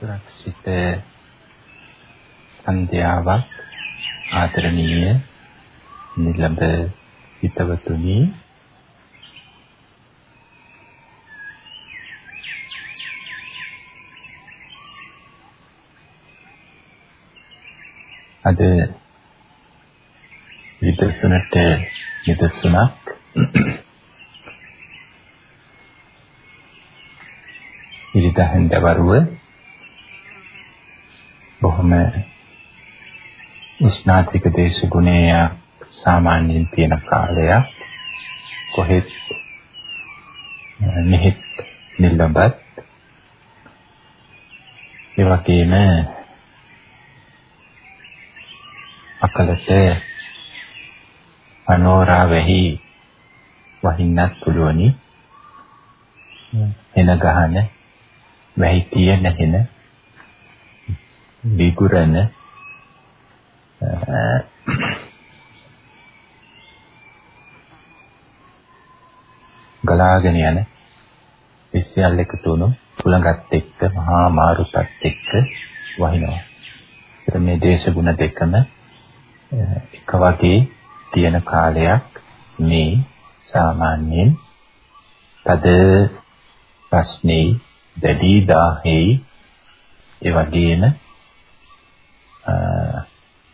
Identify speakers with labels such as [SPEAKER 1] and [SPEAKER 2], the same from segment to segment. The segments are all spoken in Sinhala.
[SPEAKER 1] සුරක්ෂිත සන්ධ්‍යාවක් ආදරණීය නිලඹ හිතවතුනි. අද විදර්ශනට නිදර්ශනක්. ඉරිදා හන්දවරුව බොහොම උස්නාතික දේශගුණය සාමාන්‍යයෙන් තියෙන කාලයක්. කොහෙත් මෙහෙත් නිලබත් ඒ වගේම අකලට අනෝරා වෙහි වහින්නත් පුළුවනි. එන ගහන වැහි තියෙන හෙන. විගුරන ගලාගෙන යන විශ්යල් එකතු වුණු කුලඟත් එක්ක මහා මාරුතත් එක්ක වහිනවා. ඒත් මේ දේශගුණ දෙකම එක වගේ තියෙන කාලයක් මේ සාමාන්‍යයෙන් තද ප්‍රශ්නේ දැඩි දාහේ ඒ වගේම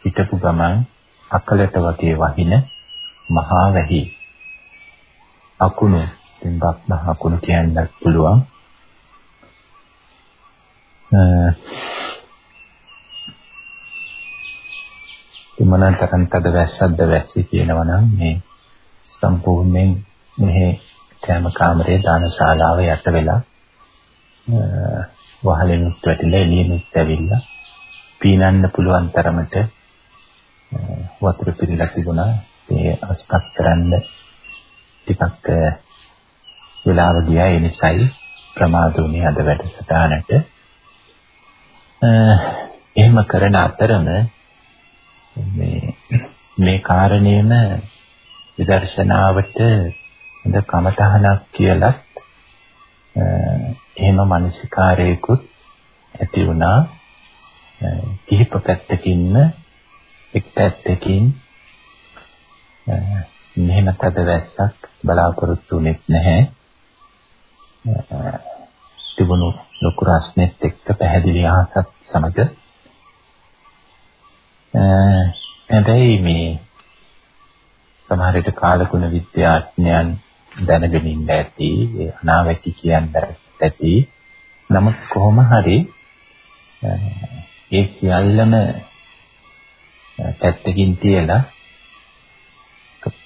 [SPEAKER 1] හිටපු ගමන් අකලට වගේ වහින මහා වැහි අකුණු තින්බක් මහ අකුණු කියන්නත් පුළුවන්. එමනම් තරම් තද වැස්සක්ද වැස්සි කියනවා නම් මේ සම්පූර්ණයෙන් මෙහි කැම කාමරේ දානශාලාව යට වෙලා වහලෙනුත් වැටිලා එළියෙනුත් ඇවිල්ලා පීනන්න පුළුවන් තරමට වතුර පිරিলা තිබුණා. ඒ අස්පස් කරන්න ටිකක් වෙලාව ගියා. ඒ නිසායි ප්‍රමාද වුණේ අද වැඩසටහනට. එහෙම කරන අතරම මේ මේ කාරණේම විදර්ශනාවට හොඳ කමතහනක් කියලත් එහෙම මානසිකාරයකුත් ඇති වුණා. කිහිප පැත්තකින්ම එක් පැත්තකින් මෙහෙම තද වැස්සක් බලාපොරොත්තු වෙන්නේ නැහැ. තිබුණු ලොකු රස්නෙත් එක්ක පැහැදිලි අහසත් සමග. හැබැයි මේ සමහර විට කාලගුණ විද්‍යාඥයන් දැනගෙන ඉන්න ඇති ඒ අනාවැකි කියන්න ඇති. නමුත් කොහොම හරි ඒ සියල්ලම පැත්තකින් තියලා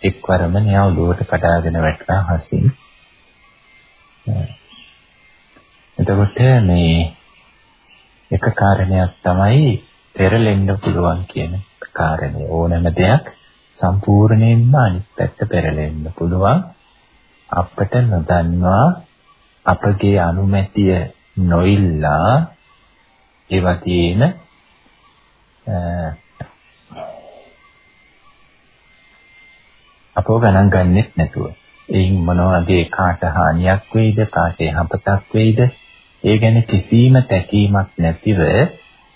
[SPEAKER 1] එක්වරම නියව ඔළුවට කඩාගෙන වැටලා හසින්. එතකොට මේ එක කාරණයක් තමයි පෙරලෙන්න පුළුවන් කියන කාරණේ. ඕනෑම දෙයක් සම්පූර්ණයෙන්ම අනිත් පැත්ත පෙරලෙන්න පුළුවන්. අපට නොදන්වා අපගේ අනුමැතිය නොඉල්ලා ඒ වගේම අපව ගණන් ගන්නෙත් නැතුව. එයින් මොනවාගේ කාට හානියක් වෙයිද කාට යහපතක් වෙයිද? ඒ ගැන කිසිම තැකීමක් නැතිව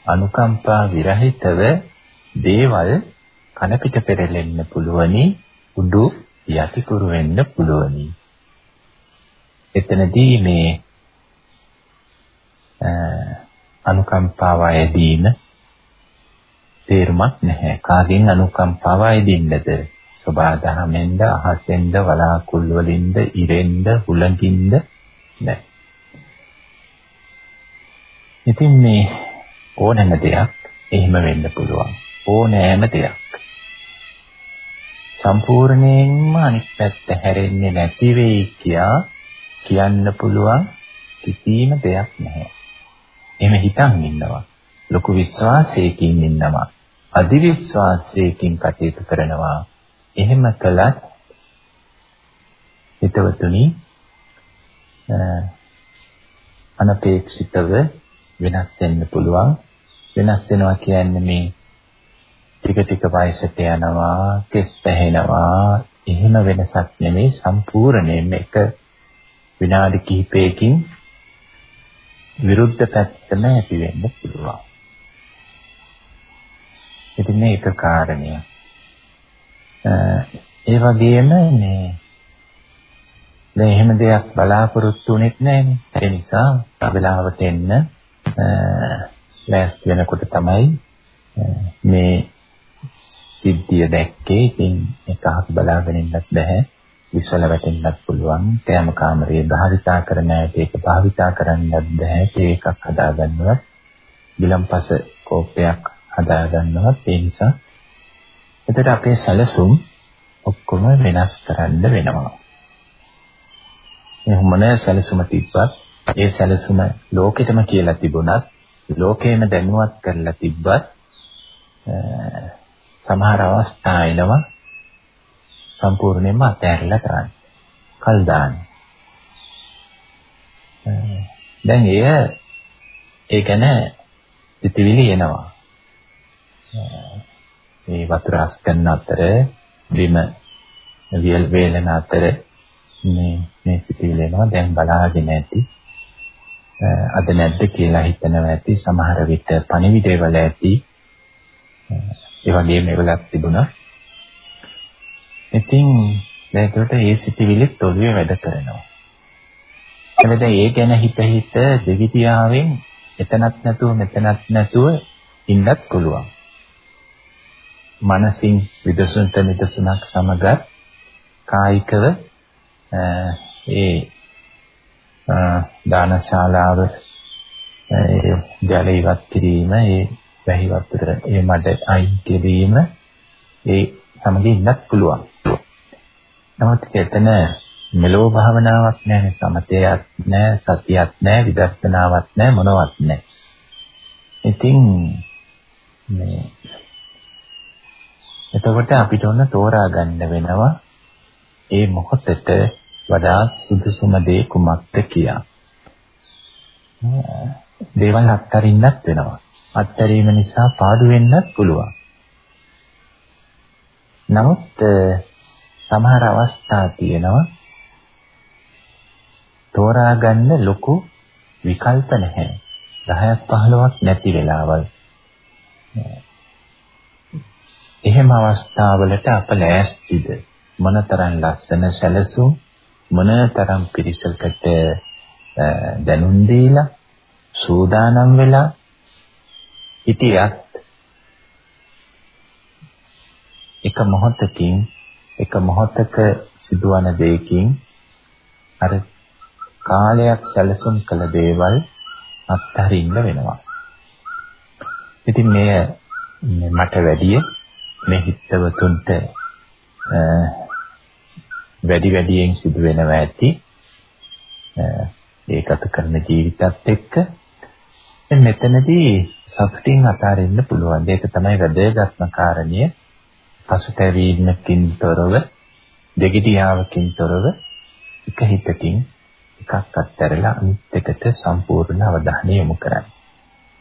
[SPEAKER 1] අනුකම්පා විරහිතව දේවල් කන පිට පෙරලෙන්න පුළුවනි උඩු යටිකුරු වෙන්න පුළුවනි. එතනදී මේ අනුකම්පාව ඇදීම තේරුමක් නැහැ. කාගෙන් අනුකම්පාව ඇදින්නද? සබාදහමෙන්ද, අහසෙන්ද, වලාකුළු වලින්ද, ඉරෙන්ද, හුලඟින්ද නැහැ. ඉතින් මේ ඕනෑම දෙයක් එහෙම වෙන්න පුළුවන්. ඕනෑම දෙයක්. සම්පූර්ණයෙන්ම අනිත් පැත්ත හැරෙන්නේ නැති වෙයි කියා කියන්න පුළුවන් කිසිම දෙයක් නැහැ. එහෙම හිතන් ඉන්නවා. ලොකු විශ්වාසයකින් ඉන්නවා. අධි විශ්වාසයකින් කටයුතු කරනවා. එහෙම කළත් හිතවතුනි අනපේක්ෂිතව වෙනස් වෙන්න පුළුවන්. වෙනස් වෙනවා කියන්නේ මේ ටික ටික වයසට යනවා, කෙස් පැහෙනවා, එහෙම වෙනසක් නෙමෙයි සම්පූර්ණයෙන්ම එක විනාඩි කිහිපයකින් විරුද්ධ පැත්තම ඇති වෙන්න පුළුවන්. ඉතින් මේ එක කාරණය. ඒ වගේම මේ දැන් එහෙම දෙයක් බලාපොරොත්තු වෙන්නේ නැහැනේ. ඒ නිසා වෙලාවට එන්න ලෑස්ති වෙනකොට තමයි මේ සිද්ධිය දැක්කේ. ඉතින් ඒක අහක බලාගෙන ඉන්නත් බෑ. විශ්වල වැටෙන්නත් පුළුවන්. කෑම කාමරයේ භාවිතා කරන ඇයට ඒක භාවිතා කරන්නත් බෑ. ඒකක් හදාගන්නවත්. ගිලම්පස කෝපයක් හදාගන්නවත් ඒ නිසා එතකොට අපේ සැලසුම් ඔක්කොම වෙනස් කරන්න වෙනවා. මේ මොන සැලසුම තිබ්බත් ඒ සැලසුම ලෝකෙටම කියලා තිබුණත් ලෝකේම දැනුවත් කරලා තිබ්බත් සමහර අවස්ථා එනවා සම්පූර්ණයෙන්ම අතහැරලා දාන්න. කල් දාන්න. දැන් එය ඒ කියන්නේ පිටිවිලි එනවා. මේ වතුර අස් කරන අතර බිම වියල් වේලන අතර මේ මේ සිටිවිලි එනවා දැන් බලාගෙන ඇති. අද නැද්ද කියලා හිතනවා ඇති සමහර විට පණිවිඩය වල ඇති ඒ වගේම ඒවලක් තිබුණා. ඉතින් ඒකට ඒ සිතිවිලිත් ඔළුවේ වැඩ කරනවා. එතකොට ඒ ගැන හිත හිත දෙවිතියාවෙන් එතනක් නැතුව මෙතනක් නැතුව ඉන්නත් පුළුවන්. මනසින් විදසුන්ට නිදසුනක් සමග කායිකව ඒ දානශාලාව ඒ ජල ඉවත් කිරීම ඒ වැහි වතුර ඒ මඩ අයින් කිරීම ඒ සමග ඉන්නත් පුළුවන්. නමුත් එතන මෙලෝ භාවනාවක් නැහැ සමතයක් නැහැ සතියක් නැහැ විදර්ශනාවක් නැහැ මොනවත් නැහැ. ඉතින් මේ එතකොට අපිට ඔන්න තෝරා ගන්න වෙනවා ඒ මොහොතට වඩා සුදුසුම දේ කුමක්ද කියලා. දේවල් අත්හරින්නත් වෙනවා. අත්හැරීම නිසා පාඩු වෙන්නත් පුළුවන්. නමුත් සමහර අවස්ථා තියෙනවා තෝරා ගන්න ලොකු විකල්ප නැහැ. 10ක් 15ක් නැති වෙලාවල්. එහෙම අවස්ථාවලට අප ලෑස්තිද මොනතරම් ලස්සන සැලසුම් මොනතරම් පිරිසකට දැනුම් දීලා සූදානම් වෙලා හිටියත් එක මොහොතකින් එක මොහොතක සිදුවන දෙයකින් අර කාලයක් සැලසුම් කළ දේවල් අත්හරින්න වෙනවා. ඉතින් මෙය මට වැඩිය මේ හිතවතුන්ට වැඩි වැඩියෙන් සිදු වෙනවා ඇති ඒකත කරන ජීවිතත් එක්ක මෙතනදී සතුටින් අතාරින්න පුළුවන්. ඒක තමයි වැදගත්ම කාරණය. පසුතැවීමකින් තොරව, දෙගිඩියාවකින් තොරව එක හිතකින් එකක් අත්හැරලා අනිත් එකට සම්පූර්ණ අවධානය යොමු කරන්න.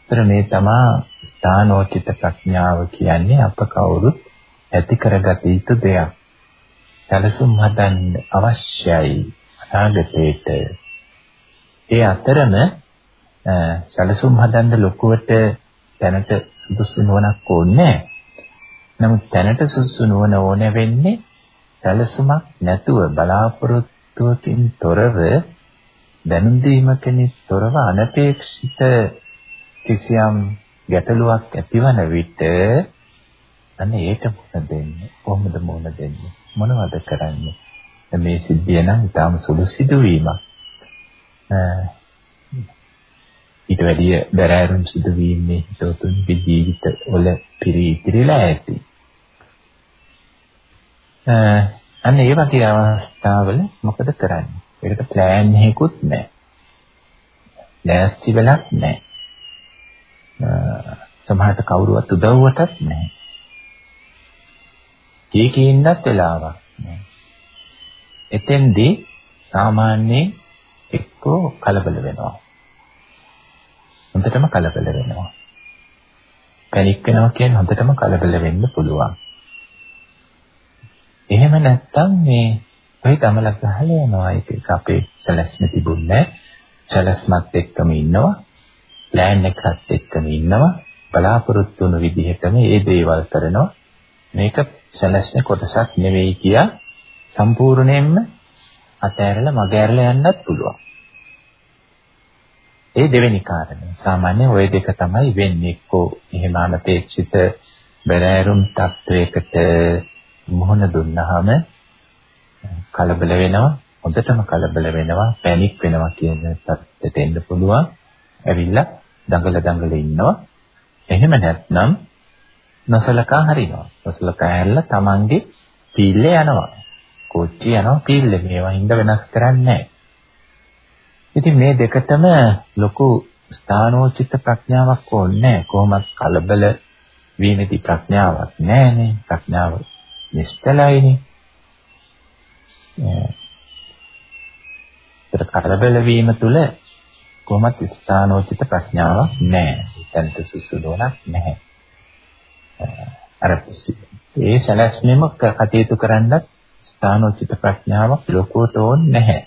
[SPEAKER 1] ඒතර මේ තමා ස්ථානෝචිත ප්‍රඥාව කියන්නේ අප කවුරුත් ඇති කරගත යුතු දෙයක්. සැලසුම් හදන්න අවශ්‍යයි අනාගතේට. ඒ අතරම සැලසුම් හදන්න ලොකුවට තැනට සුදුසු නුවණක් ඕනේ නමුත් තැනට සුදුසු නුවණ ඕන වෙන්නේ සැලසුමක් නැතුව බලාපොරොත්තුවකින් තොරව දැනුම් දීමකින් තොරව අනපේක්ෂිත කිසියම් ගැටලුවක් ඇතිවන විට අන්න ඒක මොකද දෙන්නේ? කොහොමද මොන දෙන්නේ? මොනවද කරන්නේ? මේ සිද්ධිය නම් ඊටාම සුළු සිදුවීමක්. ඊට වැඩිය බැරෑරුම් සිදුවීම් මේ හිතවතුන්ගේ ජීවිත වල පිරීතිරිලා ඇති. අන්න ඒ වගේ අවස්ථාවල මොකද කරන්නේ? ඒකට ප්ලෑන් එකකුත් නැහැ. ලෑස්ති වෙලක් නැහැ. සමහරට කවුරුවත් උදව්වටත් නැහැ. කීකේ ඉන්නත් වෙලාවක් නැහැ. එතෙන්දී සාමාන්‍යයෙන් එක්කෝ කලබල වෙනවා. හොඳටම කලබල වෙනවා. පැනික් වෙනවා කියන්නේ හොඳටම කලබල වෙන්න පුළුවන්. එහෙම නැත්තම් මේ ඔය ගමලක් ගහලා යනවා ඒක අපේ සැලැස්ම තිබුණේ සැලැස්මත් එක්කම ඉන්නවා. ප්ලෑන් එකත් එක්කම ඉන්නවා. බලාපොරොත්තු වුණු විදිහටම මේ දේවල් කරනවා. මේක සැලැස්මේ කොටසක් නෙවෙයි කියා සම්පූර්ණයෙන්ම අතෑරලා මගහැරලා යන්නත් පුළුවන්. ඒ දෙවෙනි කාරණය. සාමාන්‍ය ওই දෙක තමයි වෙන්නේ. එක්කෝ එහෙම අනපේක්ෂිත බැරෑරුම් තත්වයකට මුහුණ දුන්නාම කලබල වෙනවා. හොඳටම කලබල වෙනවා, පැනික් වෙනවා කියන තත්ත්වයට එන්න පුළුවන්. ඇවිල්ලා දඟල දඟල ඉන්නවා. එහෙම නැත්නම් නොසලකා හරිනවා. නොසලකා හැරලා Tamange පීල්ලේ යනවා. කෝච්චි යනවා පීල්ලේ. මේවා හින්දා වෙනස් කරන්නේ නැහැ. ඉතින් මේ දෙකටම ලොකු ස්ථානෝචිත ප්‍රඥාවක් ඕනේ කොහොමත් කලබල වීමේදී ප්‍රඥාවක් නැහැනේ ප්‍රඥාව නිෂ්කලයිනේ ඒතර කලබල වීම තුළ කොහොමත් ස්ථානෝචිත ප්‍රඥාවක් නැහැ එතනට සුසුදෝනක් නැහැ. අර ඒ සැලැස්මෙම කටයුතු කරන්නත් ස්ථානෝචිත ප්‍රඥාවක් ලොකුවට ඕනේ නැහැ.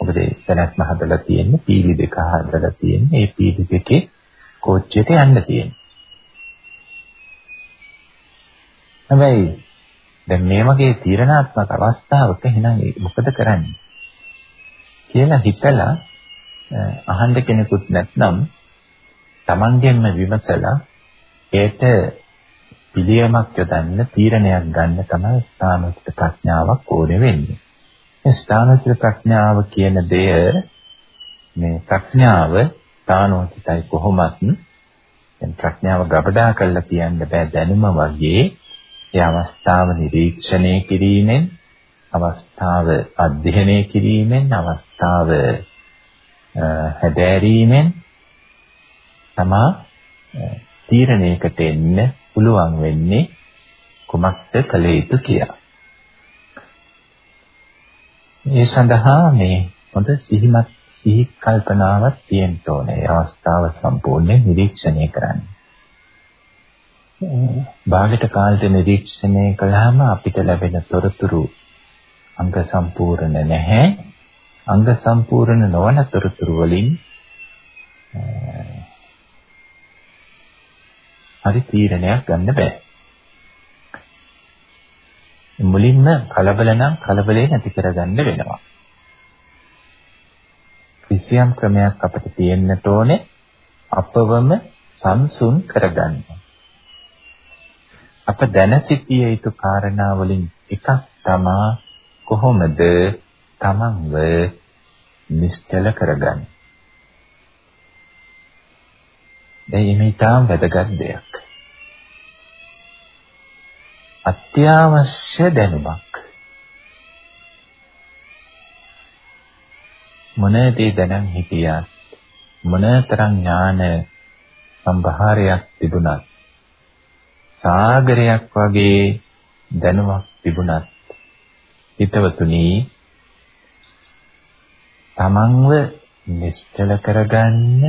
[SPEAKER 1] මොකද සැලැස්ම හදලා තියෙන්නේ පීලි දෙක හදලා තියෙන්නේ. ඒ පීලි දෙකේ කෝච්චියට යන්න තියෙන්නේ. හැබැයි දැන් මේ වගේ තීරණාත්මක අවස්ථාවක එහෙනම් මොකද කරන්නේ? කියලා හිතලා අහන්න කෙනෙකුත් නැත්නම් Tamangenම විමසලා ඒට පිළියමක් යොදන්න තීරණයක් ගන්න තමයි ස්ථානෝචිත ප්‍රඥාවක් ඕනේ වෙන්නේ. ස්ථානෝචිත ප්‍රඥාව කියන දෙය මේ ප්‍රඥාව ස්ථානෝචිතයි කොහොමත් දැන් ප්‍රඥාව ගබඩා කරලා කියන්න බෑ දැනුම වගේ ඒ අවස්ථාව නිරීක්ෂණය කිරීමෙන් අවස්ථාව අධ්‍යයනය කිරීමෙන් අවස්ථාව හැදෑරීමෙන් තමා තීරණයකට එන්න පුළුවන් වෙන්නේ කුමක්ද කළ යුතු කියලා. ඒ සඳහා මේ හොඳ සිහිමත් සිහි කල්පනාවක් තියෙන්න ඕනේ. ඒ අවස්ථාව සම්පූර්ණයෙන් නිරීක්ෂණය කරන්න. භාගයට කාලට නිරීක්ෂණය කළාම අපිට ලැබෙන තොරතුරු අංග සම්පූර්ණ නැහැ. අංග සම්පූර්ණ නොවන තොරතුරු වලින් හරි තීරණයක් ගන්න බෑ. මුලින්ම කලබල නම් කලබලේ නැති කරගන්න වෙනවා. කිසියම් ක්‍රමයක් අපිට තියෙන්නට ඕනේ අපවම සංසුන් කරගන්න. අප දැන සිටිය යුතු කාරණා වලින් එකක් තමා කොහොමද තමන්ව නිශ්චල කරගන්නේ. දැන් මේ තාම වැදගත් දෙයක්. අත්‍යවශ්‍ය දැනුමක්. මොනදී දැනන් හිටියත් මොනතරම් ඥාන සම්භාරයක් තිබුණත් සාගරයක් වගේ දැනුමක් තිබුණත් හිතවතුනි තමන්ව නිශ්චල කරගන්න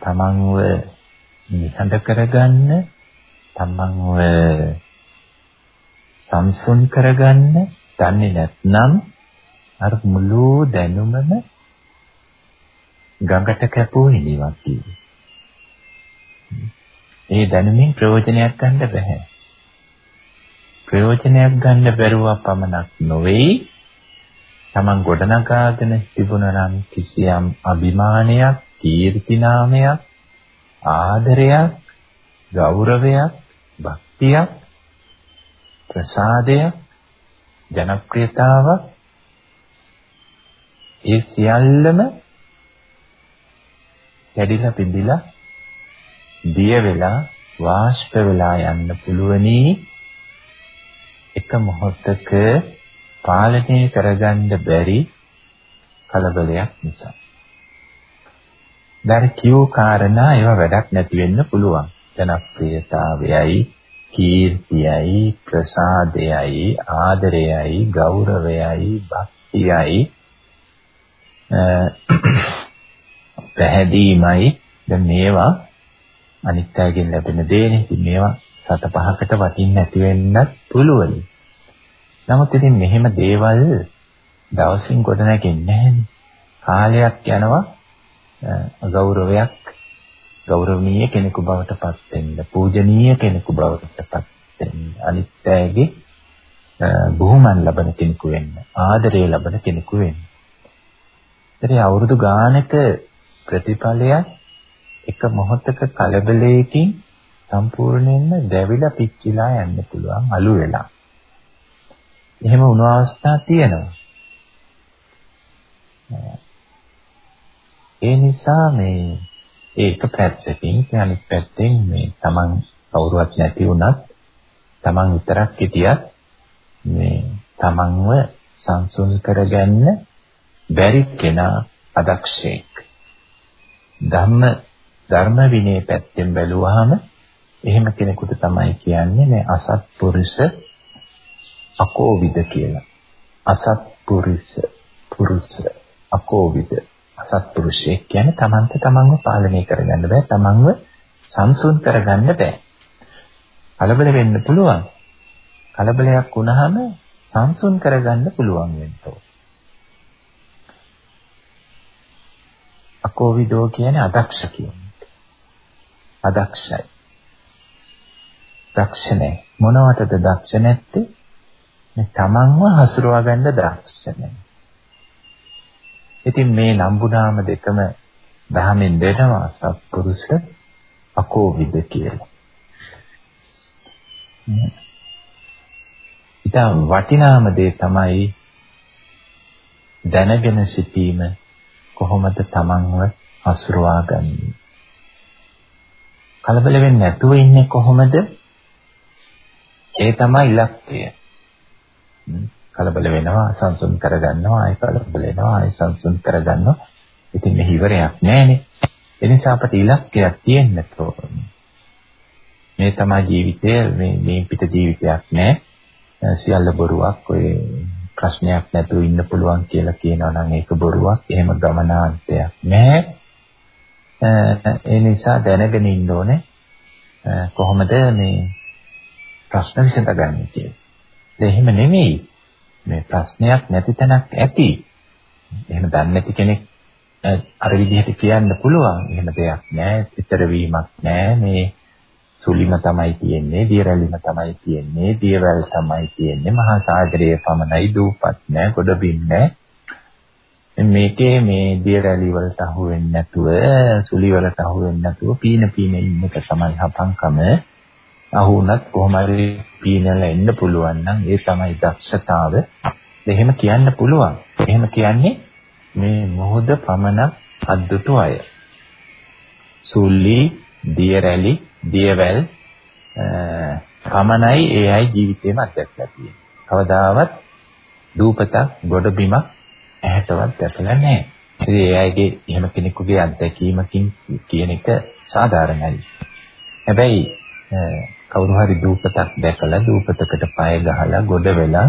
[SPEAKER 1] තමන්ව නිහඬ කරගන්න තමන්ව සංසුන් කරගන්න දන්නේ නැත්නම් අර මුළු දැනුමම ගඟට කැපුව හිලියක් තියෙනවා. ඒ දැනුමින් ප්‍රයෝජනයක් ගන්න බෑ. ප්‍රයෝජනයක් ගන්න බැරුව පමණක් නොවේයි තමන් ගොඩනගාගෙන තිබුණා නම් කිසියම් අභිමානයක්, කීර්ති නාමයක්, ආදරයක්, ගෞරවයක්, භක්තියක් ප්‍රසාදය ජනප්‍රියතාවක් ඒ සියල්ලම කැඩිලා පිඹිලා දිය වෙලා වාෂ්ප වෙලා යන්න පුළුවනි එක මොහොතක පාලනය කරගන්න බැරි කලබලයක් නිසා. දැන් කියෝ කාරණා ඒවා වැඩක් නැති වෙන්න පුළුවන්. ජනප්‍රියතාවයයි කීර්තියයි ප්‍රසාදයයි ආදරයයි ගෞරවයයි භක්තියයි පැහැදීමයි දැන් මේවා අනිත් අයගෙන් ලැබෙන දේනේ. ඉතින් මේවා සත පහකට වටින්න නැති වෙන්නත් පුළුවනි. නමුත් ඉතින් මෙහෙම දේවල් දවසින් ගොඩ නැගෙන්නේ නැහැනේ. කාලයක් යනවා ගෞරවයක් ගෞරවනීය කෙනෙකු බවට පත් වෙන්න පූජනීය කෙනෙකු බවට පත් වෙන්න අනිත්‍යයේ බොහොමන් ලබන කෙනෙකු වෙන්න ආදරය ලබන කෙනෙකු වෙන්න. ඉතින් අවුරුදු ගානක ප්‍රතිඵලයක් එක මොහොතක කලබලයකින් සම්පූර්ණයෙන්ම දැවිලා පිච්චිලා යන්න පුළුවන් අලු වෙලා. එහෙම වුණ අවස්ථා තියෙනවා. ඒ නිසා මේ ඒක පැත්තකින් අනිත් පැත්තෙන් මේ Taman කවුරුවත් නැති වුණත් Taman විතරක් හිටියත් මේ Tamanව සංසුන් කරගන්න බැරි කෙනා අදක්ෂයෙක්. ධම්ම ධර්ම විනය පැත්තෙන් බැලුවාම එහෙම කෙනෙකුට තමයි කියන්නේ මේ අසත්පුරුෂ අකෝවිද කියලා. අසත්පුරුෂ පුරුෂ අකෝවිද අසත්පුරුෂයෙක් කියන්නේ තමන්ට තමන්ව පාලනය කරගන්න බෑ තමන්ව සංසුන් කරගන්න බෑ. කලබල වෙන්න පුළුවන්. කලබලයක් වුණාම සංසුන් කරගන්න පුළුවන් වෙන්න අකෝවිදෝ කියන්නේ අදක්ෂ කියන්නේ. අදක්ෂයි. දක්ෂ නැහැ. මොනවටද දක්ෂ නැත්තේ? මේ තමන්ව හසුරවා ගන්න දක්ෂ නැහැ. ඉතින් මේ නම්බුනාම දෙකම දහමෙන් දෙනවා සත්පුරුෂ අකෝවිද කියලා. ඉතින් වටිනාම දේ තමයි දැනගෙන සිටීම කොහොමද තමන්ව හසුරවා ගන්නේ. කලබල වෙන්නේ නැතුව ඉන්නේ කොහොමද? ඒ තමයි ඉලක්කය. කලබල වෙනවා සංසුන් කරගන්නවා ආය කලබල වෙනවා ආය සංසුන් කරගන්නවා. ඉතින් මේ ඉවරයක් නැහැනේ. ඒ නිසා අපට ඉලක්කයක් තියෙන්න ඕනේ. මේ තමයි ජීවිතය මේ මේ පිට ජීවිතයක් නෑ. සියල්ල බොරුවක් ඔය ප්‍රශ්නයක් නැතුව ඉන්න පුළුවන් කියලා කියනවා නම් ඒක බොරුවක්. එහෙම ගමනාන්තයක් නෑ. ඒ නිසා දැනගෙන ඉන්න ඕනේ කොහොමද මේ ප්‍රශ්න විසඳගන්නේ කියලා. එහෙම නෙමෙයි. මේ ප්‍රශ්නයක් නැති තැනක් ඇති. එහෙම දන්නේ නැති කෙනෙක් අර විදිහට කියන්න පුළුවන්. එහෙම දෙයක් නෑ. ඊතර වීමක් නෑ. මේ සුලිම තමයි තියෙන්නේ, දියරැලිම තමයි තියෙන්නේ, දියවැල් තමයි තියෙන්නේ. මහා සාගරයේ පමණයි දූපත් නෑ, ගොඩබිම් නෑ. මේකේ මේ දියරැලි වලට අහු වෙන්නේ නැතුව, සුලි වලට අහු වෙන්නේ නැතුව පීන පීන ඉන්න එක තමයි හපංකම. අහු වුණත් කොහොම හරි පීනලා එන්න පුළුවන් නම් ඒ තමයි දක්ෂතාව. එහෙම කියන්න පුළුවන්. එහෙම කියන්නේ මේ මොහොත පමණ අද්දුතු අය. සුල්ලි, දියරැලි, දියවැල් පමණයි ඒ අය ජීවිතේම අත්දැකලා තියෙන්නේ. කවදාවත් දූපතක්, ගොඩබිමක් ඇහැටවත් දැකලා නැහැ. ඉතින් ඒ අයගේ එහෙම කෙනෙකුගේ අත්දැකීමකින් කියන එක සාධාරණයි. හැබැයි කවුරු හරි දූපතක් දැකලා දූපතකට පය ගහලා ගොඩ වෙලා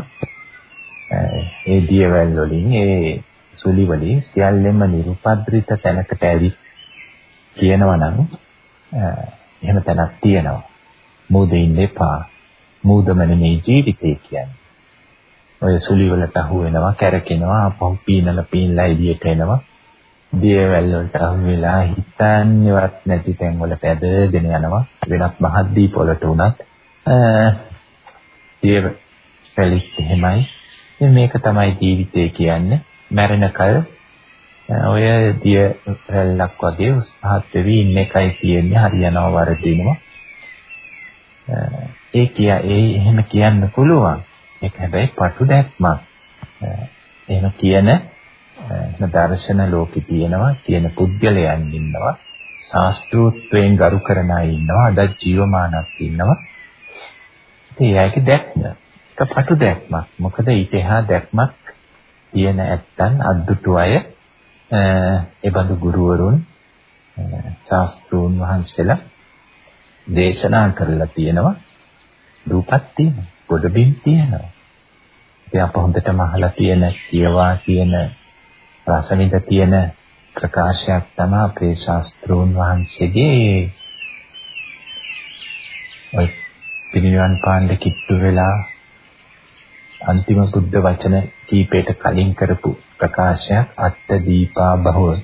[SPEAKER 1] ඒ දියවැල් වලින් ඒ සුලි වලින් සියල්ලෙම නිරුපද්‍රිත තැනකට ඇවි කියනවා නම් එහෙම තැනක් තියෙනවා. මූදේ ඉන්න එපා. මූදම නෙමේ ජීවිතේ කියන්නේ. ඔය සුලි වලට අහු වෙනවා, කැරකෙනවා, අපහු පීනලා පීනලා එළියට එනවා. දියවැල් වලට අහු වෙලා හිතන්නේවත් නැති තැන් වලට ඇදගෙන යනවා. වෙනත් මහද්දී පොළට උනත් දියවැලිත් එහෙමයි. ඉතින් මේක තමයි ජීවිතය කියන්නේ. මැරෙනකල් ඔය දිය රැල්ලක් වගේ උස්පහත් වෙවි ඉන්න එකයි තියෙන්නේ හරියනවා වරදිනවා. ඒ කිය ඒ එහෙම කියන්න පුළුවන්. ඒක හැබැයි පටු දැක්මක්. එහෙම කියන දර්ශන ලෝකේ තියෙනවා කියන පුද්ගලයන් ඉන්නවා ශාස්ත්‍රූත්වයෙන් ගරු කරන අය ඉන්නවා අද ජීවමානක් ඉන්නවා. ඉතින් ඒකේ දැක්ම. එකපටු දැක්මක්. මොකද ඊට එහා දැක්මක් තියෙන ඇත්තන් අද්දුටු අය ඒ බඳු ගුරුවරුන් ශාස්ත්‍රූන් වහන්සේලා දේශනා කරලා තියෙනවා. රූපත් තියෙනවා. ගොඩබිම් තියෙනවා ඉතින් අප හොඳටම අහලා තියෙන කියවා තියෙන රසවිඳ තියෙන ප්‍රකාශයක් තමයි අපේ ශාස්ත්‍රෝන් වහන්සේගේ පිරිනිවන් පාණ්ඩ කිට්ටු වෙලා අන්තිම බුද්ධ වචන කීපයට කලින් කරපු ප්‍රකාශයක් අත්ත දීපා බහුව.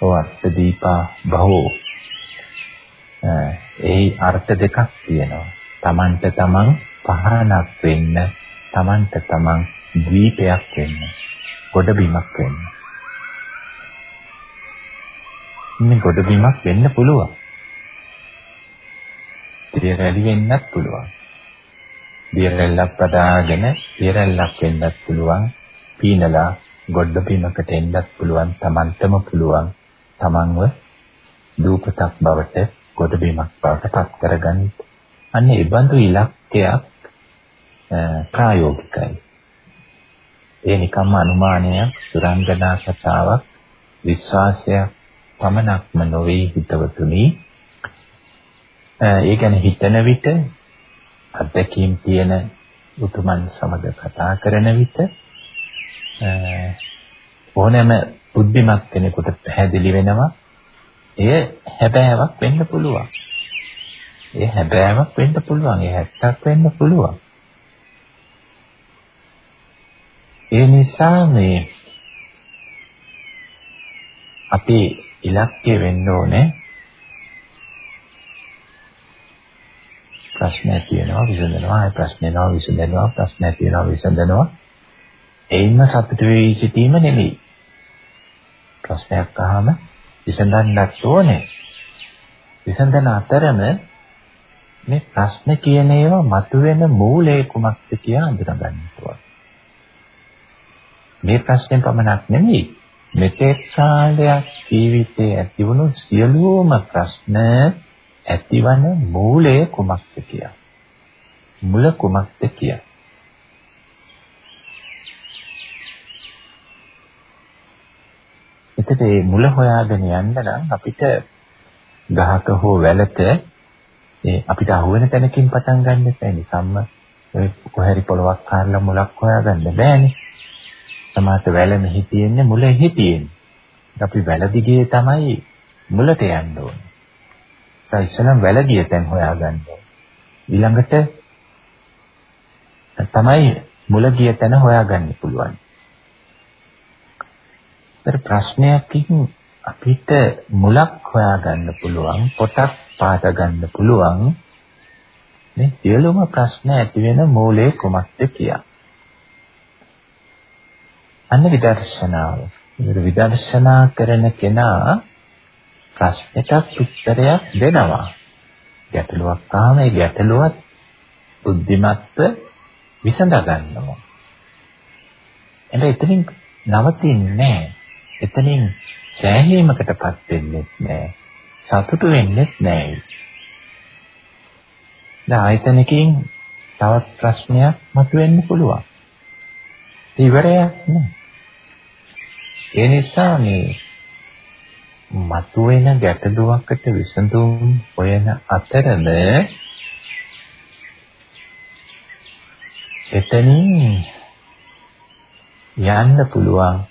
[SPEAKER 1] ඔව් අත්ත දීපා බහුව. ඒ අර්ථ දෙකක් තියෙනවා. Tamanට taman පහනක් වෙන්න, Tamanට taman දීපයක් වෙන්න, ගොඩබිමක් වෙන්න. මේ ගොඩබිමක් වෙන්න පුළුවන්. දිය රැලි වෙන්නත් පුළුවන්. දිය රැල්ලක් පදාගෙන දිය රැල්ලක් වෙන්නත් පුළුවන්. පීනලා ගොඩබිමකට එන්නත් පුළුවන්. Tamanටම පුළුවන්. Tamanව දූපතක් බවට ගොඩබිමක් බවට පත් කරගන්න. අන්න ඒ බඳු ඉලක්කයක් ප්‍රායෝගිකයි. ඒ නිකම්ම අනුමානයක්, සුරංගනා කතාවක්, විශ්වාසයක් පමණක්ම නොවේ හිතවතුනි. ඒ ගැන හිතන විට අත්දැකීම් තියෙන උතුමන් සමග කතා කරන විට ඕනෑම බුද්ධිමත් කෙනෙකුට පැහැදිලි වෙනවා එය හැබෑවක් වෙන්න පුළුවන්. ඒ හැබෑවක් වෙන්න පුළුවන්. ඒ හැත්තක් වෙන්න පුළුවන්. ඒ නිසා මේ අපේ ඉලක්කය වෙන්න ඕනේ. ප්‍රශ්නයක් තියෙනවා විසඳනවා. ඒ ප්‍රශ්නේ නෝ විසඳනවා. ප්‍රශ්නයක් තියෙනවා විසඳනවා. එයින්ම සතුට වෙවි සිටීම නෙමෙයි. ප්‍රශ්නයක් අහම විසඳන්නත් ඕනේ. විසඳන අතරම මේ ප්‍රශ්න කියන ඒවා මතුවෙන මූලය කුමක්ද කියලා අඳුනගන්න ඕනේ මේ ප්‍රශ්නේ පමණක් නෙමෙයි මෙතෙක් කාලයක් ජීවිතයේ ඇතිවුණු සියලුම ප්‍රශ්න ඇතිවන මූලය කුමක්ද කියලා. මුල කුමක්ද කියලා. එතකොට මේ මුල හොයාගෙන යන්න නම් අපිට ගහක හෝ වැලක ඒ අපිට අහුවෙන තැනකින් පටන් ගන්න එපා. නිකම්ම කොහරි පොලවක් කාරලා මුලක් හොයාගන්න බෑනේ. සමහරට වැල මෙහි තියෙන්නේ මුල එහි තියෙන්නේ. අපි වැල දිගේ තමයි මුලට යන්න ඕනේ. ඒ ඉස්සෙල්ලම වැල ගිය තැන් හොයාගන්න ඕනේ. ඊළඟට තමයි මුල ගිය තැන හොයාගන්න පුළුවන්. ඒතර ප්‍රශ්නයකින් අපිට මුලක් හොයාගන්න පුළුවන්, පොටක් පාත ගන්න පුළුවන්. මේ සියලුම ප්‍රශ්න ඇති වෙන මූලය කුමක්ද කියලා. අන්න විදර්ශනාව. විදර්ශනා කරන කෙනා ප්‍රශ්නෙට උත්තරයක් දෙනවා. ගැටලුවක් ආවම ඒ ගැටලුවත් බුද්ධිමත්ව විසඳ ගන්නවා. එතන එතනින් නවතින්නේ නැහැ. එතනින් සෑහීමකටපත් වෙන්නේ නැහැ. සතුටු වෙන්නේ නැහැ. දැන් ආයතනකින් තවත් ප්‍රශ්නයක් මතුවෙන්න පුළුවන්. ඉවරයක් නෑ. ඒ නිසා මේ මතුවෙන ගැටලුවකට විසඳුම් හොයන අතරම එතනින් යන්න පුළුවන්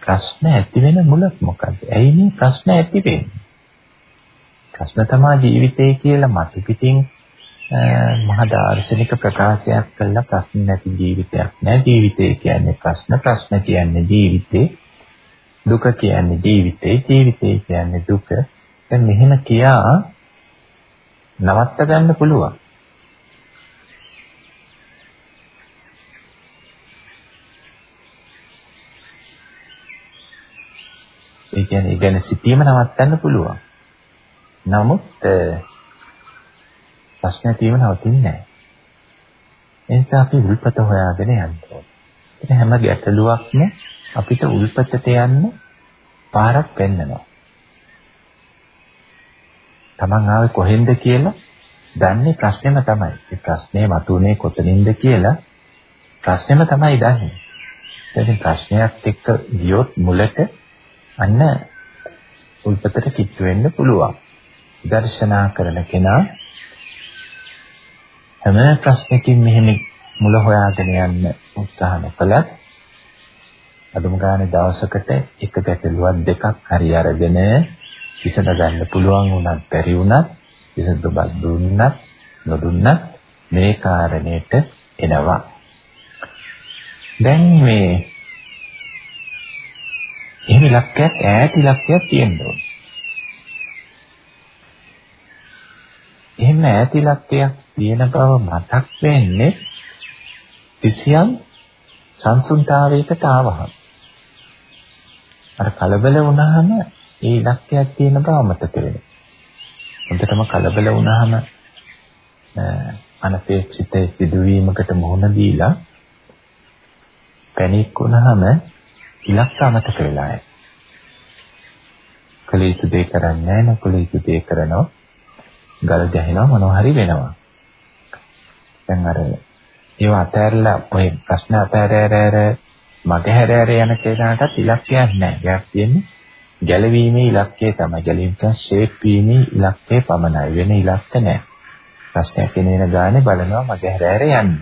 [SPEAKER 1] ප්‍රශ්න ඇති වෙන මුලක් මොකද්ද? ඇයි මේ ප්‍රශ්න ඇති වෙන්නේ? ප්‍රශ්න තමයි ජීවිතය කියලා මතු පිටින් මහා දාර්ශනික ප්‍රකාශයක් කළා ප්‍රශ්න නැති ජීවිතයක් නෑ. ජීවිතය කියන්නේ ප්‍රශ්න ප්‍රශ්න කියන්නේ ජීවිතේ. දුක කියන්නේ ජීවිතේ ජීවිතේ කියන්නේ දුක. දැන් මෙහෙම කියා නවත්ත ගන්න පුළුවන්. ඒ කියන්නේ ඉගෙන සිටීම නවත්තන්න පුළුවන්. නමුත් ප්‍රශ්න ඇතිවම නවතින්නේ නැහැ. ඒ නිසා අපි උල්පත හොයාගෙන යන්න ඕනේ. ඒක හැම ගැටලුවක්ම අපිට උල්පතට යන්න පාරක් පෙන්නනවා. Taman ආවේ කොහෙන්ද කියලා දන්නේ ප්‍රශ්නේම තමයි. ඒ ප්‍රශ්නේ මතුනේ කොතනින්ද කියලා ප්‍රශ්නේම තමයි දන්නේ. ඉතින් ප්‍රශ්නයක් එක්ක ගියොත් මුලට අන්න උල්පතට කිට්ටු වෙන්න පුළුවන්. දර්ශනා කරන කෙනා හැම ප්‍රශ්නකින් මෙහෙම මුල හොයාගෙන යන්න උත්සාහ නොකලත් අදුම ගානේ දවසකට එක ගැටලුවක් දෙකක් හරි අරගෙන විසඳ ගන්න පුළුවන් වුණත් බැරි වුණත් විසඳුමක් දුන්නත් නොදුන්නත් මේ කාරණේට එනවා. දැන් මේ එහෙම ඉලක්කයක් ඈත ඉලක්කයක් තියෙන්න එහෙම ඈත ඉලක්කයක් තියෙන බව මතක් වෙන්නේ කිසියම් සංසුන්තාවයකට ආවහම. අර කලබල වුණාම ඒ ඉලක්කයක් තියෙන බව මතක වෙනවා. හොඳටම කලබල වුණාම අනපේක්ෂිත සිදුවීමකට මුහුණ දීලා පැනික් වුණාම ඉලක්ක අමතක වෙලා යනවා. කල යුතු දේ කරන්නේ නැහැ නකල යුතු දේ කරනවා. ගල ගැහෙනවා මොනවා හරි වෙනවා. දැන් අර ඒව අතහැරලා ඔය ප්‍රශ්න අතහැර මග හැර හැර යන කෙනාටත් ඉලක්කයක් නැහැ. එයාට තියෙන්නේ ගැලවීමේ ඉලක්කය තමයි. ගැලවීම කියන්නේ ෂේප් වීමේ ඉලක්කය පමණයි. වෙන ඉලක්ක නැහැ. ප්‍රශ්නයක් එනේන ගානේ බලනවා මග හැර හැර යන්න.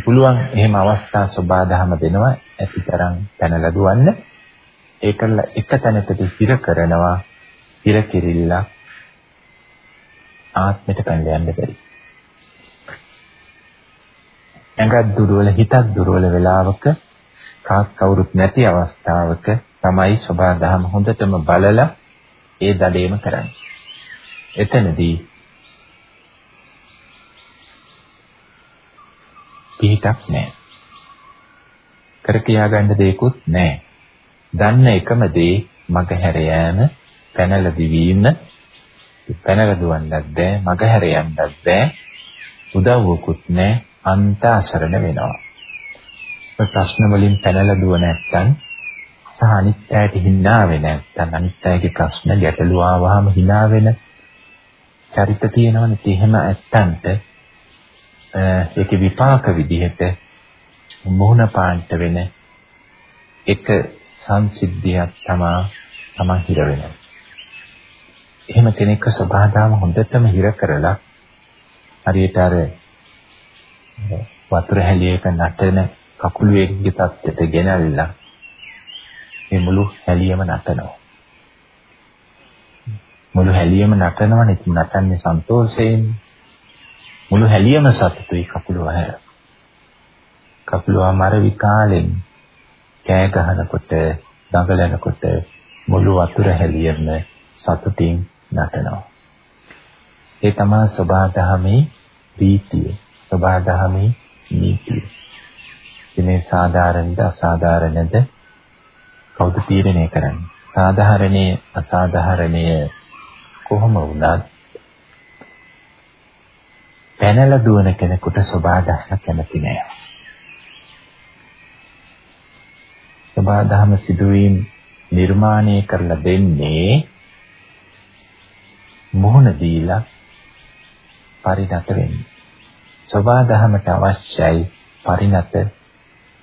[SPEAKER 1] පුළුවන් එහෙම අවස්ථා සබාධම දෙනවා ඇතිතරම් පැනලා දුවන්න. ඒකල එක තැනකට හිර කරනවා. හිර කිරිල්ල ආත්මෙට පැනලා යන්න බැරි. ඇඟත් දුර්වල හිතත් දුර්වල වෙලාවක කාත් කවුරුත් නැති අවස්ථාවක තමයි සබා දහම හොඳටම බලලා ඒ දඩේම කරන්නේ. එතනදී පිහිටක් නැහැ. කර කියා ගන්න දෙයක්වත් නැහැ. දන්න එකම දේ මග හැර යෑම, පැනලා දිවීම, පැනලා දුවන්නත් බෑ, මග හැර යන්නත් බෑ. උදව්වකුත් නැහැ, අන්ත අසරණ වෙනවා. ප්‍රශ්න වලින් පැනලා දුව නැත්තම් සහ අනිත් අයට hina වෙන්නේ නැත්තම් අනිත් අයගේ ප්‍රශ්න ගැටලු ආවහම hina වෙන චරිත තියෙනවනේ. එහෙම ඇත්තන්ට ඒකේ විපාක විදිහට මොහුන පාන්ට වෙන එක සංසිද්ධියක් තමා තමා හිර වෙනවා. එහෙම කෙනෙක්ව සබහාදාම හොඳටම හිර කරලා හරියට අර වතුර හැලියක නටන කකුල් වේගයේ තත්ත්වයට ගෙනල්ලා මේ මුළු හැලියම නටනවා. මුළු හැලියම නටනවනේ ඉතින් නටන්නේ සන්තෝෂයෙන්. මුළු හැලියම සතුටුයි කකුලුව හැර. කකුලුව මර විකාලෙන් කෑ ගහනකොට දඟලනකොට මුළු වතුර හැලියම සතුටින් නටනවා. ඒ තමයි සබහාදහමේ රීතිය. සබහාදහමේ නීතිය. මේ සාධාරණද අසාධාරණද කවුද තීරණය කරන්නේ? සාධාරණයේ අසාධාරණය කොහොම වුණත් පැනලා දුවන කෙනෙකුට සබාදහම කැමති නෑ. සබාදහම සිදුවීම් නිර්මාණය කරලා දෙන්නේ මොහොන දීලා පරිණත වෙන්නේ. සබාදහමට අවශ්‍යයි පරිණත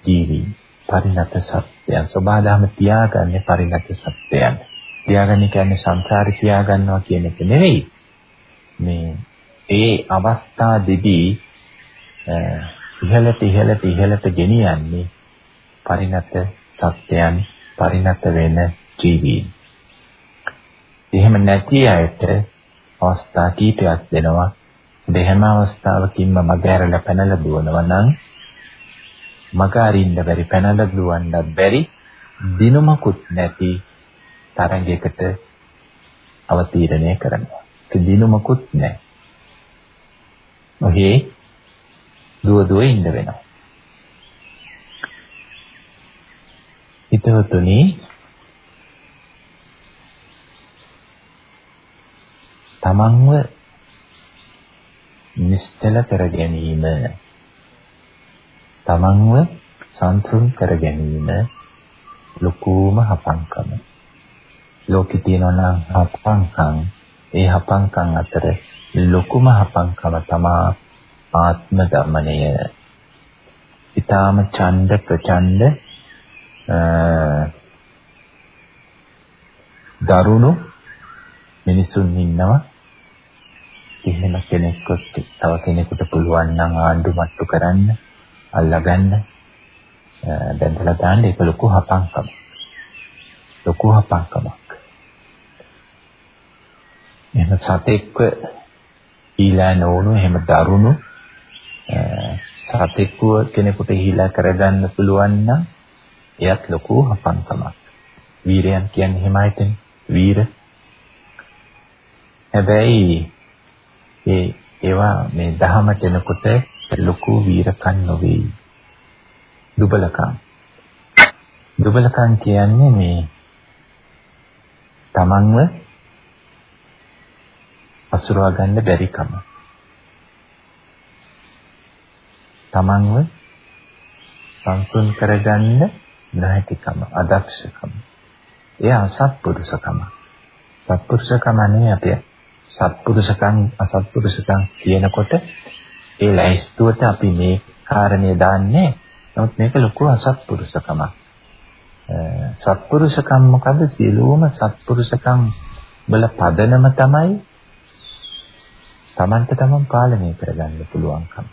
[SPEAKER 1] ජීවි පරිණත සත්‍යයන්. සබාදාම තියාගන්නේ පරිණත සත්‍යයන්. තියාගන්නේ කියන්නේ සංසාරේ තියාගන්නවා කියන එක නෙවෙයි. මේ ඒ අවස්ථා දෙදී ඉහළට ඉහළට ඉහළට ගෙනියන්නේ පරිණත සත්‍යයන් පරිණත වෙන ජීවීන්. එහෙම නැති අයට අවස්ථා කීපයක් දෙනවා දෙහැම අවස්ථාවකින්ම මග ඇරලා පැනලා දුවනවා නම් මග අරින්න බැරි පැනලා දුවන්නත් බැරි දිනුමකුත් නැති තරඟයකට අවතීර්ණය කරනවා. ඒ දිනුමකුත් නැහැ. ඔහේ දුව දුව ඉන්න වෙනවා. හිතවතුනි තමන්ව නිශ්චල කර ගැනීම තමන්ව සංසුන් කර ගැනීම ලකෝම හපංකම. ලෝකේ තියෙනවා නම් හපංකම් ඒ හපංකම් අතර ලොකුම හපංකම තමා ආත්ම දමනය. ඊටාම ඡන්ද ප්‍රචණ්ඩ දරුණු මිනිසුන් ඉන්නවා එහෙම කෙනෙක්වත් තව කෙනෙකුට පුළුවන් නම් ආණ්ඩු මට්ටු කරන්න අල්ලගන්න දැන්දලා දාන්න ඒක ලොකු හපංකම. ලොකු හපංකමක්. එහෙම සතෙක්ව ඊලා නෝනු එහෙම දරුණු රතෙක්ව කෙනෙකුට හිලා කරගන්න පුළුවන් නම් එයත් ලොකු හපන්කමක්. වීරයන් කියන්නේ එහෙමයිතනේ. වීර. හැබැයි ඒ ඒවා මේ දහමට එනකොට ලොකු වීරකම් නොවේ. දුබලකම්. දුබලකම් කියන්නේ මේ තමන්ව අසුරවා ගන්න බැරිකම. තමන්ව සංසුන් කරගන්න නැතිකම, අදක්ෂකම. එය අසත්පුරුෂකම. සත්පුරුෂකම නෙවෙයි අපේ සත්පුරුෂකම් අසත්පුරුෂකම් කියනකොට ඒ ලැයිස්තුවට අපි මේ කාරණේ දාන්නේ නමුත් මේක ලොකු අසත්පුරුෂකමක්. සත්පුරුෂකම් මොකද? සියලුම සත්පුරුෂකම් වල පදනම තමයි තමන්ට තමන් පාලනය කරගන්න පුළුවන්කම.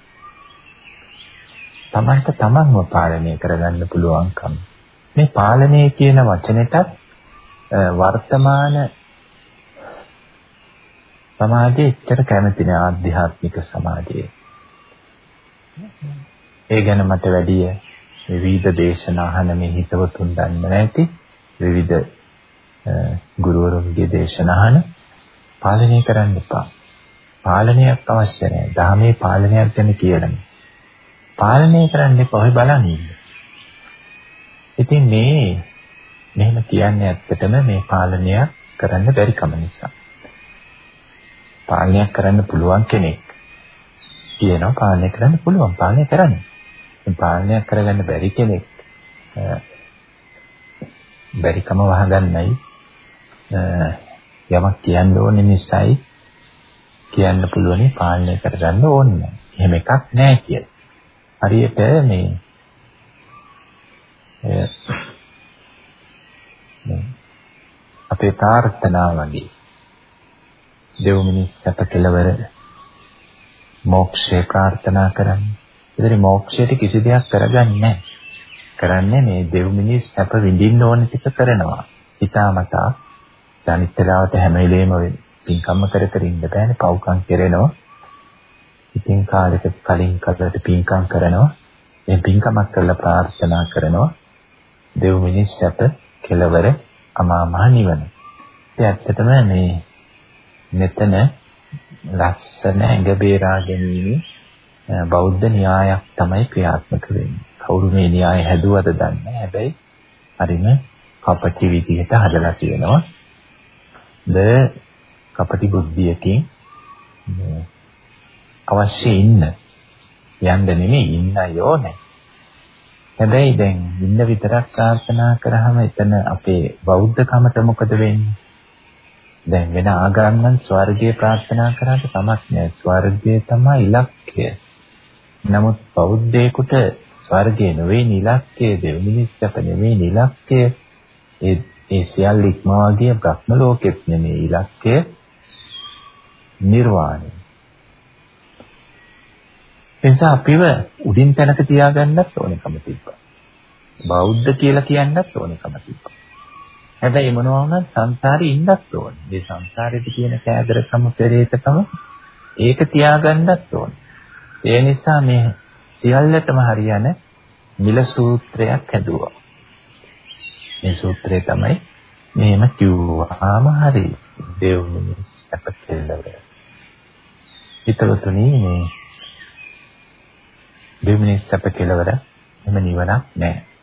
[SPEAKER 1] තමන්ට තමන්ව පාලනය කරගන්න පුළුවන්කම. මේ පාලනය කියන වචනෙටත් වර්තමාන සමාජයේ එච්චර කැමති නෑ ආධ්‍යාත්මික සමාජයේ. ඒ ගැන මට වැඩි විවිධ දේශනා අහන මේ හිතවතුන් දන්නේ නැති විවිධ ගුරුවරුන්ගේ දේශනා අහන පාලනය කරන්න එපා. පාලනයක් අවශ්‍ය නැහැ. ධර්මයේ පාලනයක් ගැන කියලානේ. පාලනය කරන්න එපා. ඔය බලන්න ඉන්න. ඉතින් මේ මෙහෙම කියන්නේ ඇත්තටම මේ පාලනය කරන්න බැරි කම නිසා. පාලනයක් කරන්න පුළුවන් කෙනෙක් කියනවා පාලනය කරන්න පුළුවන් පාලනය කරන්න. පාලනයක් කරගන්න බැරි කෙනෙක් බැරිකම වහගන්නයි යමක් කියන්න ඕනේ නිසායි කියන්න පුළුවනි පාලනය කරගන්න ඕනේ. එහෙම එකක් නැහැ කියලා. හරියට මේ අපේ ප්‍රාර්ථනා වගේ දෙව් මිනිස් සැප කෙලවර මොක්ෂේ ප්‍රාර්ථනා කරන්නේ. ඒතරේ මොක්ෂයට කිසි දෙයක් කරගන්නේ නැහැ. කරන්නේ මේ දෙව් මිනිස් සැප විඳින්න ඕන ටික කරනවා. හිතාමතා අනිත්‍යලාවට හැම වෙලේම පින්කම්ම කර කර ඉන්න බෑනේ පව්කම් කරනවා. ඉතින් කාලෙකට කලින් කලකට පින්කම් කරනවා. මේ පින්කමක් කරලා ප්‍රාර්ථනා කරනවා. දෙව් මිනිස් සැප කෙලවර අමා මහ නිවන. ඒ ඇත්තටම මේ මෙතන ලස්සන ඇඟ බේරා ගැනීම බෞද්ධ න්‍යායක් තමයි ක්‍රියාත්මක වෙන්නේ. කවුරු මේ න්‍යාය හැදුවද දන්නේ හැබැයි හරිම කපටි විදිහට හදලා තියෙනවා. ද කපටි බුද්ධියකින් අවශ්‍ය ඉන්න යන්න නෙමෙයි ඉන්න යෝනේ. හැබැයි දැන් ඉන්න විතරක් ප්‍රාර්ථනා කරාම එතන අපේ බෞද්ධකමට මොකද වෙන්නේ? දැන් වෙන ආගම්නම් ස්වර්ගය ප්‍රාර්ථනා කරාට කමක් නෑ. ස්වර්ගය තමයි ඉලක්කය. නමුත් බෞද්ධයෙකුට ස්වර්ගය නෙවෙයි ඉලක්කය, දෙවිනිස් සැප නෙවෙයි ඉලක්කය. ඒ ඒ සියල්ල ඉක්මවා ගිය බ්‍රහ්ම ලෝකෙත් නෙමෙයි ඉලක්කය. නිර්වාණය. එනිසා අපිව උඩින් තැනක තියාගන්නත් ඕනකම තිබ්බා. බෞද්ධ කියලා කියන්නත් ඕනකම තිබ්බා. හැබැයි මොනවා වුණත් සංසාරේ ඉන්නත් ඕනේ. මේ සංසාරේට තියෙන කෑදරකම පෙරේතකම ඒක තියාගන්නත් ඕනේ. ඒ නිසා මේ සියල්ලටම හරියන මිල සූත්‍රයක් හැදුවා. මේ සූත්‍රය තමයි මෙහෙම කිව්වාම හරි. දේව මිනිස් අපතෙල්ලව. හිතවතුනි මේ දේව මිනිස් අපතෙල්ලවර එහෙම නිවනක් නැහැ.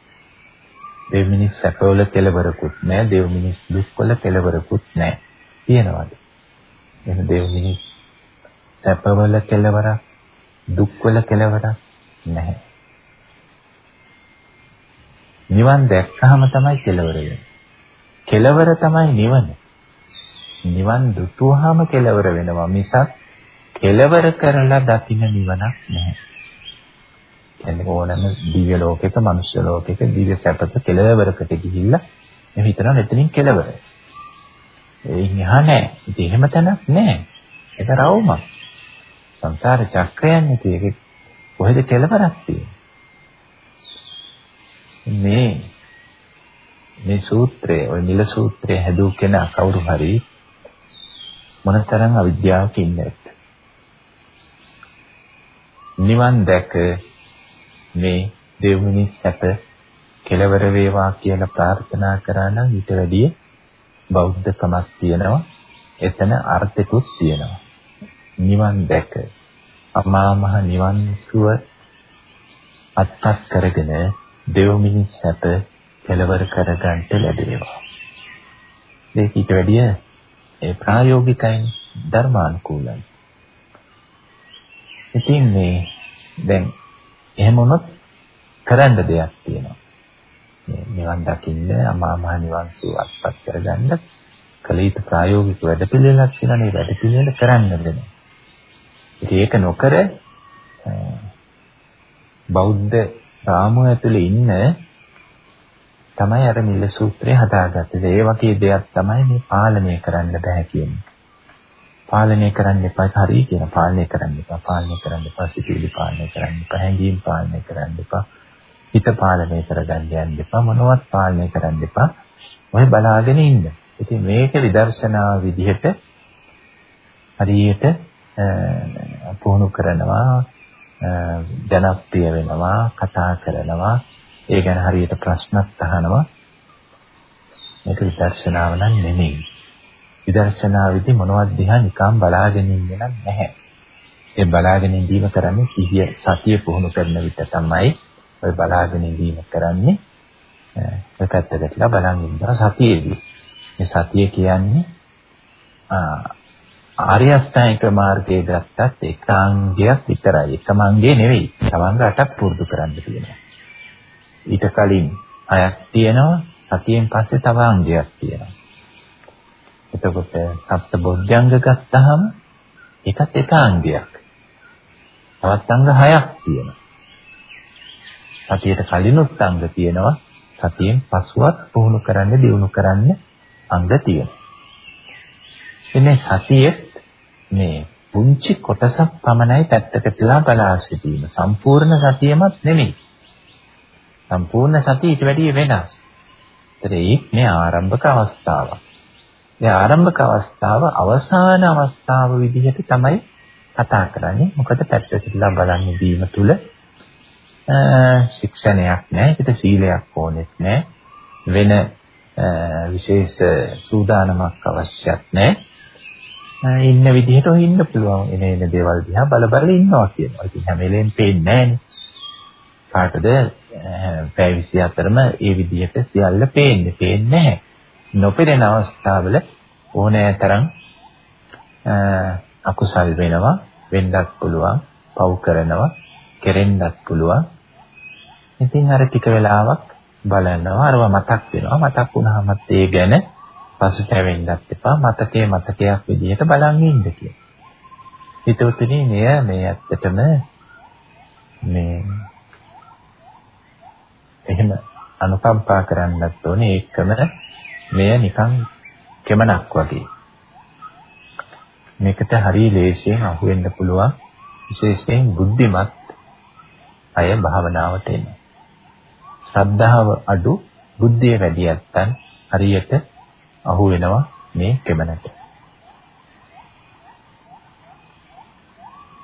[SPEAKER 1] දෙව් මිනිස් සැපවල කෙලවරකුත් නැහැ දෙව් මිනිස් දුක්වල කෙලවරකුත් නැහැ. කියනවාද එහෙනම් දෙව් මිනිස් සැපවල කෙලවරක් දුක්වල කෙලවරක් නැහැ. නිවන් දැක්කහම තමයි කෙලවර වෙන්නේ. කෙලවර තමයි නිවන. නිවන් දුටුවාම කෙලවර වෙනවා. මිසක් කෙලවර කරලා දකින්න නිවනක් නැහැ. කියන්නේ ඕනම දිව්‍ය ලෝකයක, මනුෂ්‍ය ලෝකයක දිව්‍ය සැපත කෙලවරකට ගිහිල්ලා මේ හිතනවා එතනින් කෙලවර. ඒන් එහා නැහැ. ඉතින් එහෙම තැනක් නැහැ. ඒක රවුමක්. සංසාර චක්‍රයන්නේ තියෙක කොහෙද කෙලවරක් තියෙන්නේ? මේ මේ සූත්‍රය, ওই නිල සූත්‍රය හැදූ කෙනා කවුරු හරි මොනතරම් අවිද්‍යාවක ඉන්නේද? නිවන් දැක මේ දෙව් මිනිස් සැප කෙලවර වේවා කියලා ප්‍රාර්ථනා කරා නම් ඊට වැඩිය බෞද්ධකමක් තියෙනවා. එතන අර්ථකුත් තියෙනවා. නිවන් දැක අමා මහ නිවන් සුව අත්පත් කරගෙන දෙව් මිනිස් සැප කෙලවර කරගන්නට ලැබේවා. මේක ඊට වැඩිය ඒ ප්‍රායෝගිකයි ධර්මානුකූලයි. ඉතින් මේ දැන් එහෙම වුණොත් කරන්න දෙයක් තියෙනවා. මේ නිවන් දකින්න අමා මහ නිවන් සුව අත්පත් කරගන්න කල යුතු ප්‍රායෝගික වැඩපිළිවෙලක් තියෙනවා. මේ වැඩපිළිවෙල කරන්න වෙනවා. ඉතින් ඒක නොකර බෞද්ධ රාමුව ඇතුලේ ඉන්න තමයි අර මිල සූත්‍රය හදාගත්තේ. ඒ වගේ දෙයක් තමයි මේ පාලනය කරන්න බෑ කියන්නේ. පාලනය කරන්න එපා. හරි කියන පාලනය කරන්න එපා. පාලනය කරන්න එපා. සිතිවිලි පාලනය කරන්න එපා. හැඟීම් පාලනය කරන්න එපා. හිත පාලනය කරගන්න යන්න එපා. මොනවත් පාලනය කරන්න එපා. ඔය බලාගෙන ඉන්න. ඉතින් මේක විදර්ශනා විදිහට හරියට පුහුණු කරනවා ජනප්‍රිය වෙනවා කතා කරනවා. ඒ ගැන හරියට ප්‍රශ්නත් අහනවා. මේක විදර්ශනාව නම් නෙමෙයි. විදර්ශනාවේදී මොනවද දිහා නිකම් බලාගෙන ඉන්නේ නැහැ. ඒ බලාගෙන ඉඳීම කරන්නේ සිහිය සතිය පුහුණු කරන විට තමයි ඔය බලාගෙන ඉඳීම කරන්නේ. ඒ පැත්තකටලා බලන් ඉඳලා සතියේදී. මේ සතිය කියන්නේ ආර්ය අෂ්ටාංගික මාර්ගයේ ගත්තත් ඒකාංගයක් විතරයි. එකම අංගය නෙවෙයි. තවංග අටක් පුරුදු කරන්න තියෙනවා. ඊට කලින් හයක් තියෙනවා. සතියෙන් පස්සේ තව අංගයක් තියෙනවා. එතකොට සප්ත බොද්ධංග ගත්තාම ඒකත් එක අංගයක්. තවත් අංග හයක් තියෙනවා. සතියට කලිනුත් අංග තියෙනවා. සතියෙන් පසුවත් පුහුණු කරන්න දියුණු කරන්න අංග තියෙනවා. එන්නේ සතියේ මේ පුංචි කොටසක් පමණයි පැත්තකටලා බලා සිටීම. සම්පූර්ණ සතියමත් නෙමෙයි. සම්පූර්ණ සතිය ඊට වැඩිය වෙනස්. ඒත් මේ ආරම්භක අවස්ථාවක්. ඒ ආරම්භක අවස්ථාව අවසාන අවස්ථාව විදිහට තමයි කතා කරන්නේ. මොකද පැත්තටලා බලන්න දීම තුල ශික්ෂණයක් නැහැ. ඒකට සීලයක් ඕනෙත් නැහැ. වෙන විශේෂ සූදානමක් අවශ්‍යත් නැහැ. ඉන්න විදිහට ඔය ඉන්න පුළුවන්. එන එන දේවල් දිහා බල බල ඉන්නවා කියනවා. ඉතින් හැම වෙලේම පේන්නේ නැහැනේ. කාටද පැය 24ම ඒ විදිහට සියල්ල පේන්නේ. පේන්නේ නැහැ. නොපෙනෙන අවස්ථාවල ඕනෑ තරම් අකුසල් වෙනවා වෙන්නත් පුළුවන් පව් කරනවා කෙරෙන්නත් පුළුවන්. ඉතින් අර ටික වෙලාවක් බලනවා අරව මතක් වෙනවා. මතක් වුණාමත් ඒ ගැන පසුතැවෙන්නත් එපා. මතකයේ මතකයක් විදිහට බලන් ඉන්න කියලා. හිතුවතුනි මෙය මේ ඇත්තටම මේ එහෙම අනුකම්පා කරන්නත් ඕනේ. ඒකම මෙය නිකන් කෙමනක් වගේ. මේකට හරිය ලේසියෙන් අහු වෙන්න පුළුවන් විශේෂයෙන් බුද්ධිමත් අය භාවනාවට එන. ශ්‍රද්ධාව අඩු බුද්ධිය වැඩි නැත්තන් හරියට අහු වෙනවා මේ කෙමනට.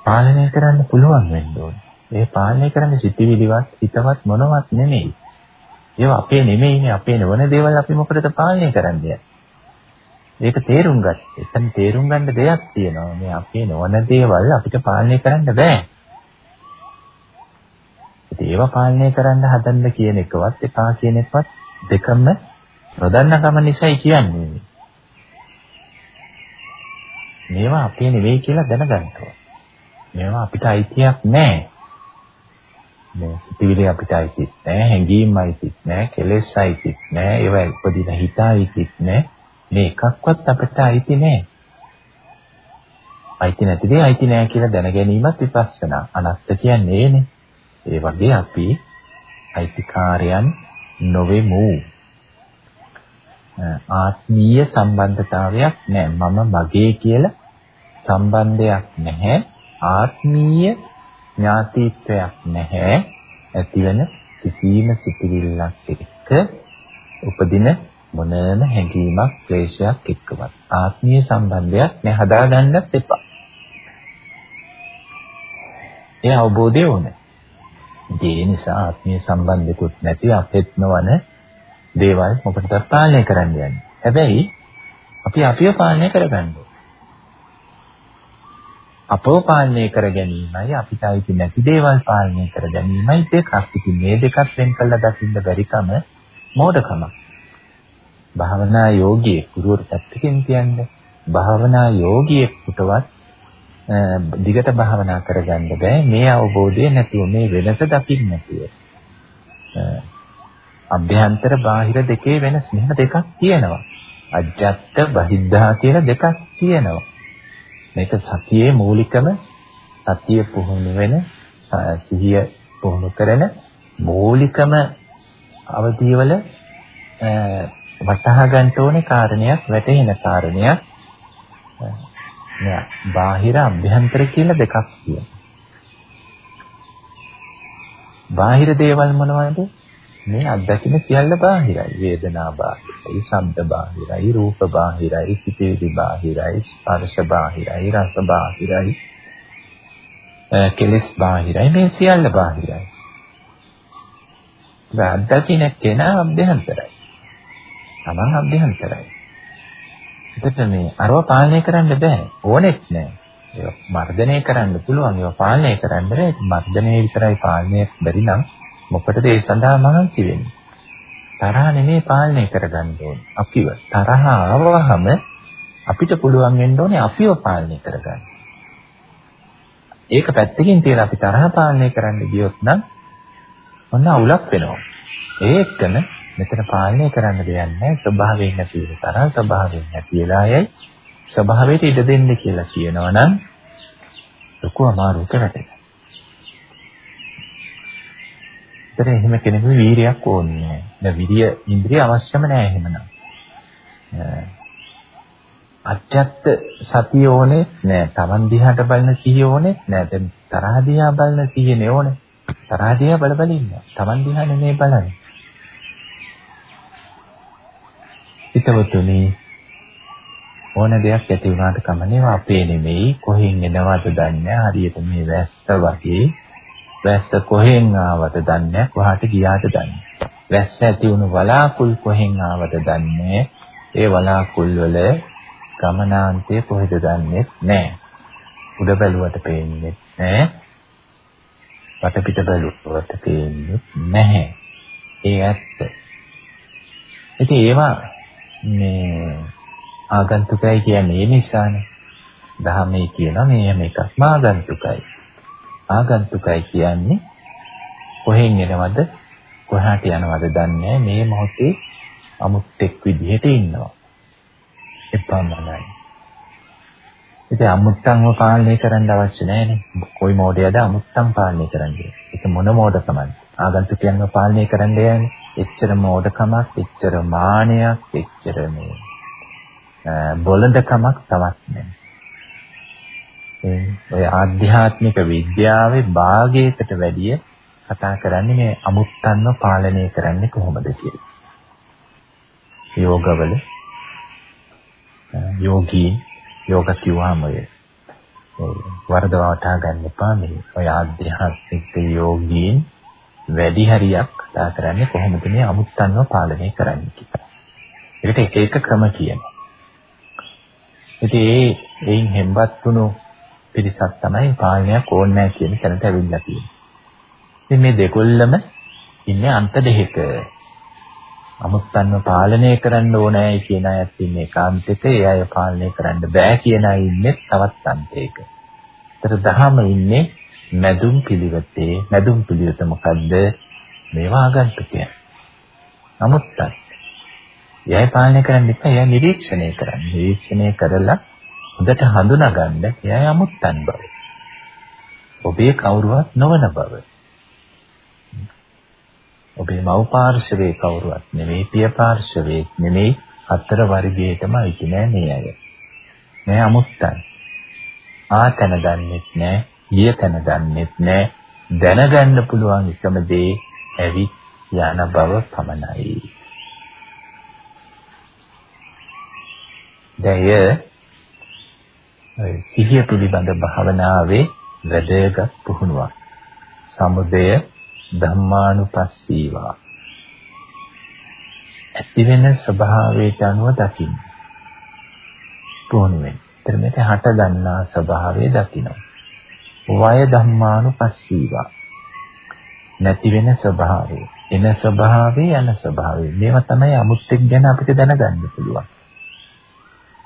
[SPEAKER 1] පාලනය කරන්න පුළුවන් වෙන්න ඕනේ. ඒ පාලනය කරන්න සිතිවිලිවත් හිතවත් මොනවත් නෙමෙයි. ඒවා අපේ නෙමෙයිනේ අපේ නොවන දේවල් අපි මොකටද පාලනය කරන්නේ? ඒක තේරුම් ගන්න. එතන තේරුම් ගන්න දෙයක් තියෙනවා. මේ අපේ නොවන දේවල් අපිට පාලනය කරන්න බෑ. ඒවා පාලනය කරන්න හදන්න කියන එකවත් එපා කියන එකවත් දෙකම නොදන්න කම නිසායි කියන්නේ. මේවා අපේ නෙවෙයි කියලා දැනගන්න ඕන. මේවා අපිට අයිතියක් නැහැ. මේ සිතිවිලි අපිට අයිතිත් නැහැ, හැඟීම් අයිතිත් නැහැ, කෙලෙස් අයිතිත් නැහැ, ඒවා උපදින හිත අයිතිත් නැහැ. මේ එකක්වත් අපිට අයිති නැහැ. අයිති නැති දේ අයිති නැහැ කියලා දැන ගැනීමත් විපස්සනා. අනත්ත කියන්නේ ඒනේ. ඒ වගේ අපි අයිතිකාරයන් නොවෙමු. ආත්මීය සම්බන්ධතාවයක් නැහැ. මම මගේ කියලා සම්බන්ධයක් නැහැ. ආත්මීය ඥාතිත්වයක් නැහැ. ඇතිවෙන කිසිම සිතිවිල්ලක් එක්ක උපදින මොනම හැඟීමක් ක්ලේශයක් එක්කවත් ආත්මීය සම්බන්ධයක් නැ හදාගන්නත් එපා. ඒ අවබෝධය ඕනේ. ඒ නිසා ආත්මීය සම්බන්ධිකුත් නැති අපෙත් නොවන දේවල් මොකටද පාලනය කරන්න යන්නේ. හැබැයි අපි අපිව පාලනය කරගන්න අපව පාලනය කර ගැනීමයි අපිට අයිති නැති දේවල් පාලනය කර ගැනීමයි දෙකක්. ඉතින් මේ දෙකත් වෙන් කළා දකින්න බැරිකම මෝඩකම. භාවනා යෝගී ගුරුවරු පැත්තකින් කියන්නේ භාවනා යෝගියෙකුටවත් දිගට භාවනා කරගන්න බෑ මේ අවබෝධය නැතුව මේ වෙනස දකින්න නැතුව. අභ්‍යන්තර බාහිර දෙකේ වෙනස් මෙහෙම දෙකක් තියෙනවා. අජත්ත බහිද්ධා කියලා දෙකක් තියෙනවා. මේක සතියේ මූලිකම සතිය පුහුණු වෙන සිහිය පුහුණු කරන මූලිකම අවධියවල වටහා ගන්න ඕනේ කාරණයක් වැටහෙන කාරණයක් නෑ බාහිර අභ්‍යන්තර කියලා දෙකක් තියෙනවා. බාහිර දේවල් මොනවද? මේ අත්දැකීම සියල්ල බාහිරයි. වේදනා බාහිරයි, ශබ්ද බාහිරයි, රූප බාහිරයි, සිතේවි බාහිරයි, ස්පර්ශ බාහිරයි, රස බාහිරයි. කෙලස් බාහිරයි. මේ සියල්ල බාහිරයි. අත්දැකීම කෙනා අභ්‍යන්තරයි. තමන් අභ්‍යන්තරයි. එතකොට මේ අරව පාලනය කරන්න බෑ. ඕනෙත් නෑ. ඒක මර්ධනය කරන්න පුළුවන්. ඒක පාලනය කරන්න බෑ. මර්ධනය විතරයි පාලනය බැරි නම් මොකටද ඒ සඳහා මහන්සි වෙන්නේ? තරහ නෙමෙයි පාලනය කරගන්න ඕනේ. අපිව තරහ ආවහම අපිට පුළුවන් වෙන්න ඕනේ අපිව පාලනය කරගන්න. ඒක පැත්තකින් තියලා අපි තරහ පාලනය කරන්න ගියොත් නම් ඔන්න අවුලක් වෙනවා. ඒකන මෙතන පාලනය කරන්න දෙයක් නැහැ. ස්වභාවයෙන් නැති වෙන තරහ ස්වභාවයෙන් නැතිලා යයි ස්වභාවයට ඉඩ දෙන්න කියලා කියනවා නම් ලොකු අමාරුවක වැටෙනවා. ඒතර එහෙම කෙනෙකුට වීරියක් ඕනේ නැහැ. දැන් විරිය ඉන්ද්‍රිය අවශ්‍යම නැහැ එහෙමනම්. අජත්ත සතිය ඕනේ නෑ. Taman දිහාට බලන සිහිය ඕනේ නෑ. දැන් තරහ දිහා බලන සිහිය නේ ඕනේ. තරහ දිහා බල බල ඉන්න. Taman දිහා නෙමෙයි බලන්නේ. හිතවතුනි ඕන දෙයක් ඇති වුණාට කමන්නේ අපේ නෙමෙයි කොහෙන් එනවද දන්නේ හරියට මේ වැස්ස වගේ වැස්ස කොහෙන් ආවද දන්නේ? කොහාට ගියාද දන්නේ? වැස්ස ඇති වුණු වලාකුල් කොහෙන් ආවද දන්නේ? ඒ වලාකුල් වල ගමනාන්තය කොහෙද දන්නේ නැහැ. උඩ බැලුවට පේන්නේ නැහැ. වටපිට බැලුවට පේන්නේ නැහැ. ඒ ඇත්ත. ඉතින් ඒවා මේ ආගන්තුකයි කියන්නේ ඒ නිසානේ. දහමේ කියනවා මේ හැම එකක්ම ආගන්තුකයි. ආගන්තුකයි කියන්නේ කොහෙන් එනවද කොහාට යනවද දන්නේ මේ මොහොතේ අමුත්තෙක් විදිහට ඉන්නවා. එපමණයි. ඉතින් අමුත්තන්ව පාලනය කරන්න අවශ්‍ය නැහැනේ. කොයි මොඩයද අමුත්තන් පාලනය කරන්නේ? ඒක මොන මොඩකමද? ආගන්තුකයන්ව පාලනය කරන්න යන්නේ. එච්චර මෝඩකමක්, එච්චර මානයක්, එච්චර මේ බොළඳකමක් තවත් නැහැ. ඔය ආධ්‍යාත්මික විද්‍යාවේ භාගයකට වැඩිය කතා කරන්නේ මේ අමුත්තන්ව පාලනය කරන්නේ කොහොමද කියලා. යෝගවල යෝගී යෝග කිව්වම ඔය වරදවා ගන්න එපා මේ ඔය ආධ්‍යාත්මික යෝගීන් වැඩි හරියක් කතා කරන්නේ කොහොමද මේ අමුත්තන්ව පාලනය කරන්නේ කියලා. ඒකට එක එක ක්‍රම කියනවා. ඉතින් ඒ එයින් හෙම්බත් වුණු පිරිසක් තමයි පාලනයක් ඕනේ නැහැ කියන තැනට ඇවිල්ලා තියෙන්නේ. ඉතින් මේ දෙකොල්ලම ඉන්නේ අන්ත දෙකක. අමුත්තන්ව පාලනය කරන්න ඕනෑ කියන අයත් ඉන්නේ ඒකාන්තෙක, ඒ අය පාලනය කරන්න බෑ කියන අය ඉන්නේ තවත් අන්තයක. ඒතර දහම ඉන්නේ මැදුම් පිළිවෙතේ මැදුම් පිළිවෙත මොකද්ද? මේවා ආගන්තුකයන්. නමුත් එයයි පාලනය කරන්න එපා. එයා නිරීක්ෂණය කරන්න. නිරීක්ෂණය කරලා හොඳට හඳුනා ගන්න එයයි අමුත්තන් බව. ඔබේ කවුරුවත් නොවන බව. ඔබේ මව් පාර්ශවයේ කවුරුවත් නෙමෙයි පිය පාර්ශවයේ නෙමෙයි හතර වර්ගයේටම අයිති නෑ මේ අය. මේ අමුත්තන්. ආතන දන්නෙත් නෑ, ඊය තන දන්නෙත් නෑ. දැනගන්න පුළුවන් එකම දේ ඇවිත් යන බව පමණයි. දැය සිහිය පිළිබඳ භාවනාවේ වැදගත් පුහුණුවක්. සමුදය ධම්මානුපස්සීවා ඇති වෙන ස්වභාවයට අනුව දකින්න. පුහුණු වෙන්න. එතන මේක හට ගන්නා ස්වභාවය දකින්න. වය ධම්මානුපස්සීවා නැති වෙන ස්වභාවය එන ස්වභාවය යන ස්වභාවය මේවා තමයි අමුත්තෙක් ගැන අපිට දැනගන්න පුළුවන්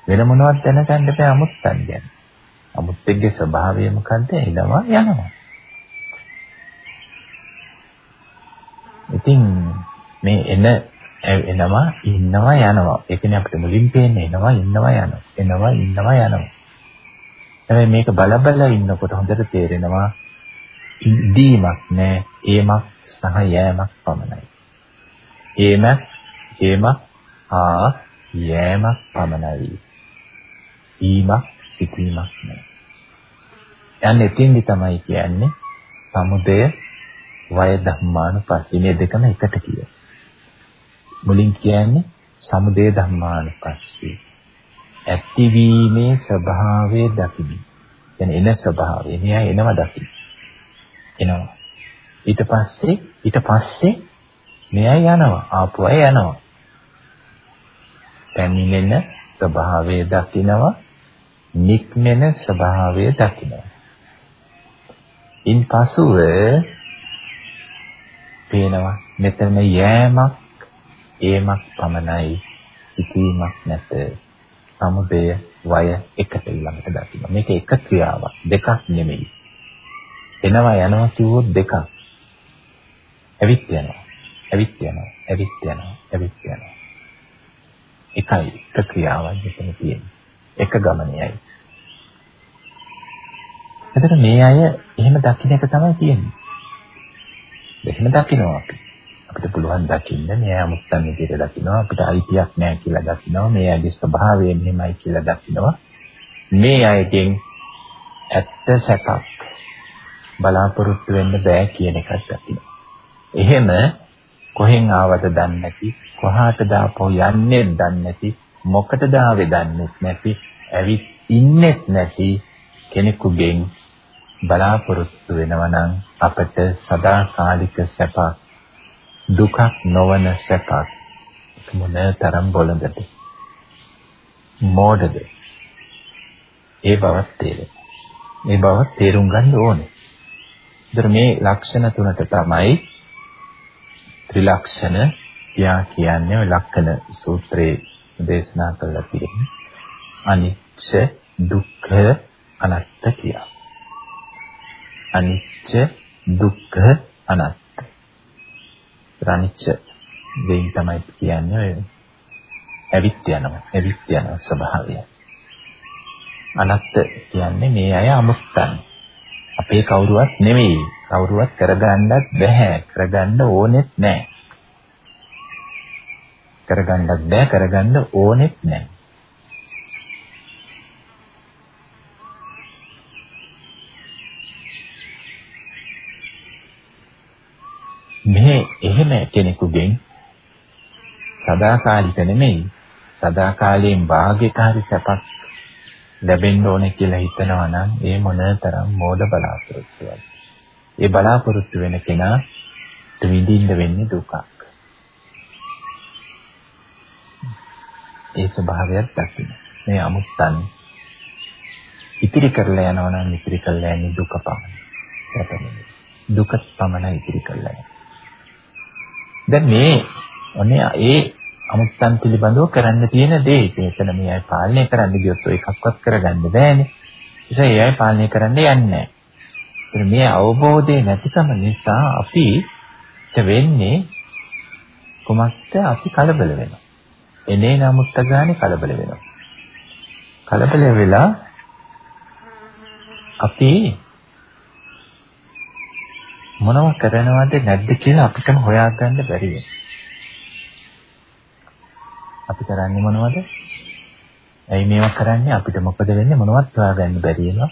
[SPEAKER 1] වෙන මොනවත් දැනගන්න බෑ අමුත්තන් ගැන. අමුත්තෙක්ගේ ස්වභාවය මොකද්ද? එනවා යනවා. ඉතින් මේ එන එනවා ඉන්නවා යනවා. ඒ කියන්නේ අපිට මුලින් පේන්නේ එනවා ඉන්නවා යනවා. එනවා ඉන්නවා යනවා. හැබැයි මේක බල බල ඉන්නකොට හොඳට තේරෙනවා ඉදීමක් නෑ ඒමක් සහ යෑමක් පමණයි. ඒමක් ඒමක් ආ යෑමක් පමණයි. ඊමක් සිටීමක් නෑ. යන්නේ එතින්දි තමයි කියන්නේ සමුදය වය ධම්මානුපස්සී මේ දෙකම එකට කිය. මුලින් කියන්නේ සමුදය ධම්මානුපස්සී. ඇතිවීමේ ස්වභාවය දකිමි. يعني එන ස්වභාවය. මෙයා එනවා දකිමි. එනවා. ඊට පස්සේ ඊට පස්සේ මෙයා යනවා. ආපු අය යනවා. පැමිණෙන ස්වභාවය දකිනවා. නික්මෙන ස්වභාවය දකිනවා. ඉන් පසුව පේනවා මෙතන යෑමක් ඒමක් පමණයි සිටීමක් නැත සමුදය වය එකට ඊළඟට දකින්න මේක එක ක්‍රියාවක් දෙකක් නෙමෙයි එනවා යනවා කිව්වොත් දෙකක්. ඇවිත් යනවා. ඇවිත් යනවා. ඇවිත් යනවා. ඇවිත් යනවා. එකයි එක ක්‍රියාවක් මෙතන තියෙන්නේ. එක ගමනේයි. එතකොට මේ අය එහෙම දකින්න එක තමයි තියෙන්නේ. එහෙම දකින්නවා අපි. අපිට පුළුවන් දකින්න මේ අමුත්තන් විදිහට දකින්නවා අපිට අයිතියක් නැහැ කියලා දකින්නවා මේ අයගේ ස්වභාවය මෙහෙමයි කියලා දකින්නවා මේ අයගෙන් ඇත්ත සැපක් බලාපොරොත්තු වෙන්න බෑ කියන එකක් දකිනවා. එහෙම කොහෙන් ආවද දන්නේ නැති, කොහාටද ආපහු යන්නේ දන්නේ නැති, මොකටද ආවේ දන්නේ නැති, ඇවිත් ඉන්නෙත් නැති කෙනෙකුගෙන් බලාපොරොත්තු වෙනවා නම් අපට සදාකාලික සැපක් දුකක් නොවන සැපක් මොන තරම් බොළඳද? මෝඩද? ඒ බවත් තේරෙයි. මේ බව තේරුම් ගන්න ඕනේ. ඒතර මේ ලක්ෂණ තුනට තමයි ත්‍රිලක්ෂණ කියා කියන්නේ ඔය ලක්ෂණ සූත්‍රයේ දේශනා කරලා තියෙන්නේ. අනිච්ච දුක්ඛ අනාත්ත කියා. අනිච්ච දුක්ඛ අනාත්ත. අනිච්ච දෙයින් තමයි කියන්නේ ඔය ඇවිත් යනවා. ඇවිත් යන ස්වභාවය. අනාත්ත කියන්නේ මේ අය අමුත්තන්. අපේ කවුරුවත් නෙවෙයි. කවුරුවත් කරගන්නත් බැහැ. කරගන්න ඕනෙත් නැහැ. කරගන්නත් බෑ කරගන්න ඕනෙත් නැහැ. මේ එහෙම කෙනෙකුගෙන් සදාකාලික නෙමෙයි සදාකාලයෙන් භාග්‍යක හරි සැපක් ලැබෙන්න ඕනේ කියලා හිතනවා නම් ඒ මොනතරම් මෝඩ බලාපොරොත්තුවක්ද? ඒ බලාපොරොත්තු වෙන කෙනා විඳින්න වෙන්නේ දුකක්. ඒ ස්වභාවයක් දකින්න. මේ අමුත්තන් ඉතිරි කරලා යනවා නම් ඉතිරි කරලා යන්නේ දුක පමණයි. දුක පමණයි ඉතිරි කරලා යන්නේ. දැන් මේ ඔන්නේ ඒ අමුත්තන් පිළිබඳව කරන්න තියෙන දේ. ඒකන මේ අය පාලනය කරන්න ගියොත් ඔය එකක්වත් කරගන්න බෑනේ. නිසා ඒ අය පාලනය කරන්න යන්නේ නැහැ. මේ අවබෝධය නැතිකම නිසා අපි වෙන්නේ කොමක්ද අපි කලබල වෙනවා. එනේ නමුත්ත ගානේ කලබල වෙනවා. කලබල වෙලා අපි මොනව කරනවද නැද්ද කියලා අපිටම හොයාගන්න බැරි වෙනවා. අපි කරන්නේ මොනවද? ඇයි මේවා කරන්නේ? අපිට මොකද වෙන්නේ? මොනවත් හොයාගන්න බැරි වෙනවා.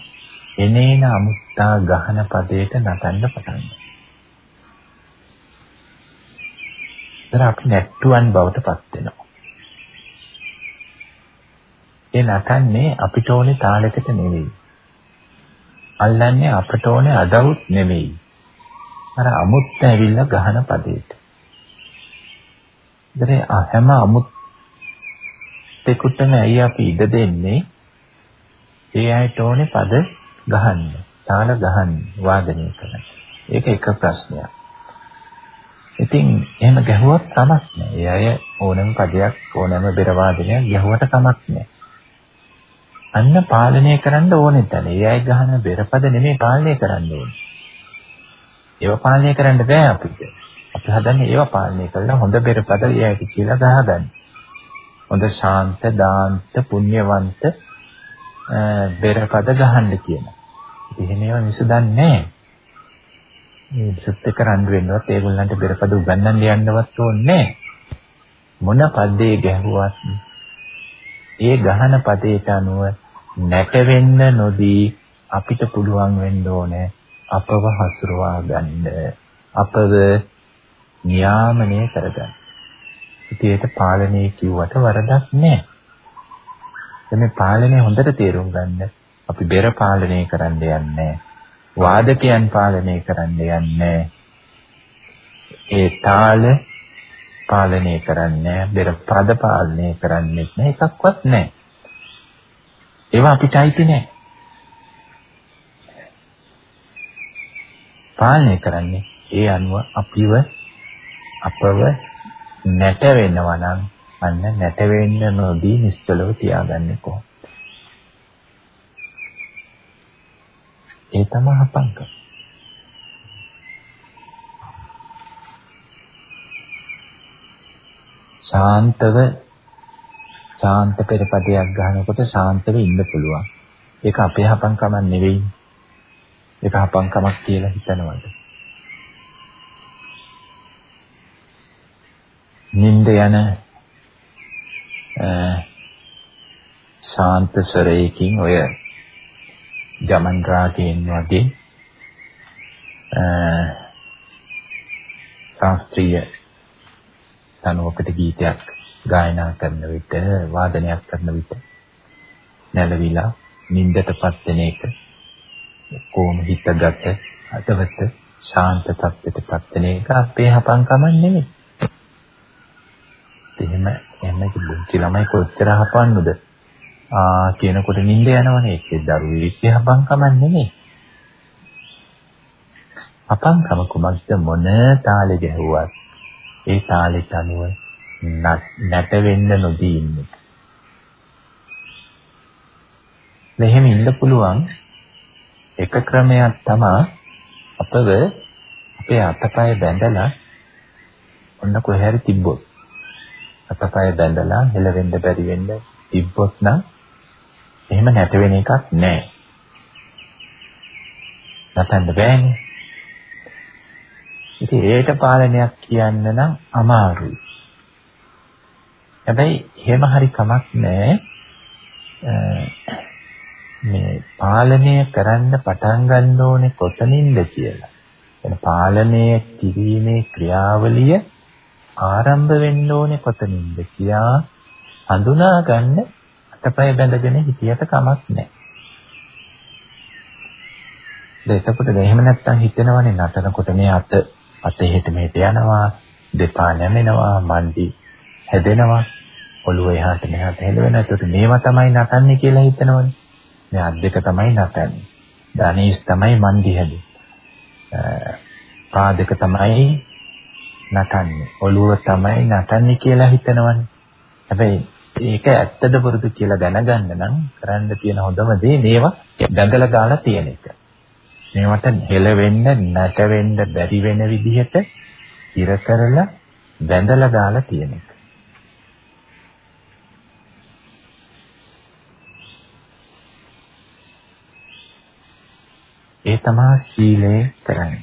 [SPEAKER 1] එනේන අමුත්තා ගහන පදයට නටන්න පටන් ගන්නවා. අපි නැට්ටුවන් බවට පත් වෙනවා. ඒ නටන්නේ අපිට ඕනේ තාලයකට නෙවෙයි. අල්ලන්නේ අපට ඕනේ අඩවුත් නෙවෙයි. අර අමුත්ත ඇවිල්ලා ගහන පදේට. ඉතින් හැම අමුත්තෙකුටම ඇයි අපි ඉඩ දෙන්නේ? ඒ අයට ඕනේ පද ගහන්න, තාල ගහන්න, වාදනය කරන්න. ඒක එක ප්‍රශ්නයක්. ඉතින් එහෙම ගැහුවත් කමක් නැහැ. ඒ අය ඕනම පදයක් ඕනම බෙර වාදනයක් ගැහුවට කමක් නැහැ. අන්න පාලනය කරන්න ඕනේ තැන. ඒ අය ගහන බෙරපද නෙමෙයි පාලනය කරන්න ඕනේ. ඒව පාලනය කරන්න බෑ අපිට. අපි හදන්නේ ඒව පාලනය කරලා හොඳ බෙරපද ඒ අයට කියලා ගහගන්න. හොඳ ශාන්ත, දාන්ත, පුණ්‍යවන්ත බෙරපද ගහන්න කියන. ඉතින් එහෙම ඒවා මිසු දන්නේ නැහැ. මේ සුත්ත කරන්න වෙන්නවත් ඒගොල්ලන්ට බෙරපද උගන්වන්න යන්නවත් ඕනේ මොන පද්දේ ගැහුවත් ඒ ගහන පදයට අනුව නැටවෙන්න නොදී අපිට පුළුවන් වෙන්න ඕනේ අපව හසුරවා ගන්න. අපව නියාමනය කරගන්න. ඉතින් පාලනය කිව්වට වරදක් නැහැ. මේ පාලනය හොඳට තේරුම් ගන්න අපි බෙර පාලනය කරන්න යන්නේ වාදකයන් පාලනය කරන්න යන්නේ ඒ තාල පාලනය කරන්නේ බෙර පද පාලනය කරන්නේ නැහැ එකක්වත් නැහැ ඒවා අපිට අයිති නැහැ පාලනය කරන්නේ ඒ අනුව අපිව අපව නැට වෙනවා නම් අන්න නැට වෙන්න නොදී නිශ්චලව තියාගන්නේ කොහොමද? ඒ තමයි හපංකම. ශාන්තව ශාන්ත පෙරපදයක් ගන්නකොට ශාන්තව ඉන්න පුළුවන්. ඒක අපේ හපංකමක් නෙවෙයි. ඒක හපංකමක් කියලා හිතනවද? නින්ද යන ශාන්ත ස්වරයකින් ඔය ගමන් රාගයෙන් වගේ ශාස්ත්‍රීය තනුවකට ගීතයක් ගායනා කරන විට වාදනයක් කරන විට නැලවිලා නින්දටපත් වෙන එක කොහොම හිතගත අතවත ශාන්ත තත්ත්වයටපත් වෙන එක අපේ හපංකම නෙමෙයි. එහෙම එහෙම පුංචි ළමයි කොච්චර හපන්නද? ආ කියනකොට නිින්ද යනවනේ ඒකේ දරුවෙ ඉස්සහපංකම නෙමෙයි. අපංකම කුමක්ද මොන තාලෙ ගැහුවත් ඒ තාලෙට අනුව නැට වෙන්න නොදී ඉන්නේ. මෙහෙම ඉන්න පුළුවන් එක ක්‍රමයක් තමයි අපව අපේ අතපය බැඳලා ඔන්න කොහේ හරි තිබ්බොත් අතපය බැඳලා හෙලවෙන්න බැරි වෙන්න තිබ්බොත් නම් එහෙම නැත වෙන එකක් නැහැ. නැතන්න බෑනේ. ඉතින් ඒට පාලනයක් කියන්න නම් අමාරුයි. හැබැයි එහෙම හරි කමක් නැහැ. මේ පාලනය කරන්න පටන් ගන්න ඕනේ කොතනින්ද කියලා. එන පාලනය කිරීමේ ක්‍රියාවලිය ආරම්භ වෙන්න ඕනේ කොතනින්ද කියා හඳුනා ගන්න අතපය බැඳගෙන හිටියට කමක් නැහැ. එතකොට එහෙම නැත්තම් හිතෙනවනේ නටනකොට මේ අත අත එහෙට මෙහෙට යනවා දෙපා නැමෙනවා මන්දි හැදෙනවා ඔළුව එහාට මෙහාට හෙලවෙනවා. ඒකට මේවා තමයි නටන්නේ කියලා හිතනවනේ. මේ අත් දෙක තමයි නටන්නේ. ධනේෂ් තමයි මන්දි හැදෙන්නේ. පා දෙක තමයි නටන්නේ. ඔළුව තමයි නටන්නේ කියලා හිතනවනේ. හැබැයි ඒක ඇත්තද පුරුදු කියලා දැනගන්න නම් කරන්න තියෙන හොඳම දේ මේවා බඳලා දාලා තියෙන එක. මේවට හෙල වෙන්න නැට වෙන්න බැරි වෙන විදිහට ඉර කරලා බඳලා දාලා තියෙන එක. ඒ තමයි සීලය කරන්නේ.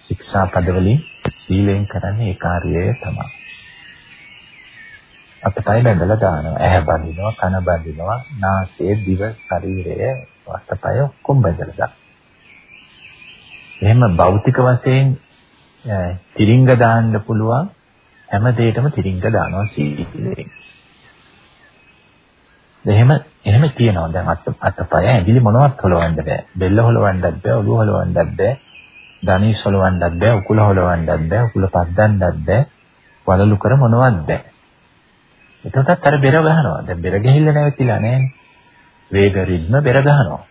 [SPEAKER 1] ශික්ෂා පදවලින් සීලෙන් කරන්නේ ඒ කාර්යය තමයි. අතපය බැඳලා දානවා. ඇහැ බඳිනවා, කන බඳිනවා, නාසය, දිව, ශරීරය, අතපය ඔක්කොම බැඳලා දානවා. එහෙම භෞතික වශයෙන් තිරිංග දාන්න පුළුවන් හැම දෙයකම තිරිංග දානවා සීලයෙන්. එහෙම එහෙම කියනවා දැන් අත අතපය ඇඟිලි මොනවත් හොලවන්න බෑ. බෙල්ල හොලවන්නත් බෑ, ඔළුව හොලවන්නත් බෑ. ධනී සොලවන්නත් බෑ, උකුල හොලවන්නත් බෑ, උකුල පද්දන්නත් බෑ, වලලු කර මොනවත් බෑ. එතකොටත් අර බෙර ගහනවා. දැන් බෙර ගිහිල්ලා නැවතිලා නෑනේ. වේග රිද්ම බෙර ගහනවා.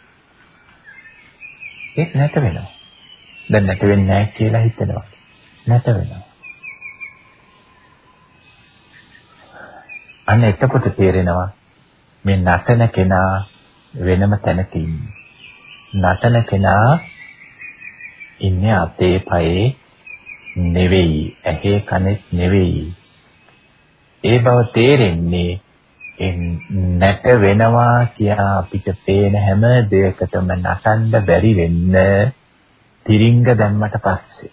[SPEAKER 1] ඒක නැත වෙනවා. දැන් නැත වෙන්නේ නැහැ කියලා හිතනවා. නැත වෙනවා. අන්න එතකොට තේරෙනවා මේ නටන කෙනා වෙනම තැනක ඉන්නේ. නටන කෙනා ඉන්නේ අතේ පයේ නෙවෙයි, ඇහි කනෙත් නෙවෙයි. ඒ බව තේරෙන්නේ නැට වෙනවා කියා අපිට පේන හැම දෙයකටම නටන්න බැරි වෙන්න තිරිංග දැම්මට පස්සේ.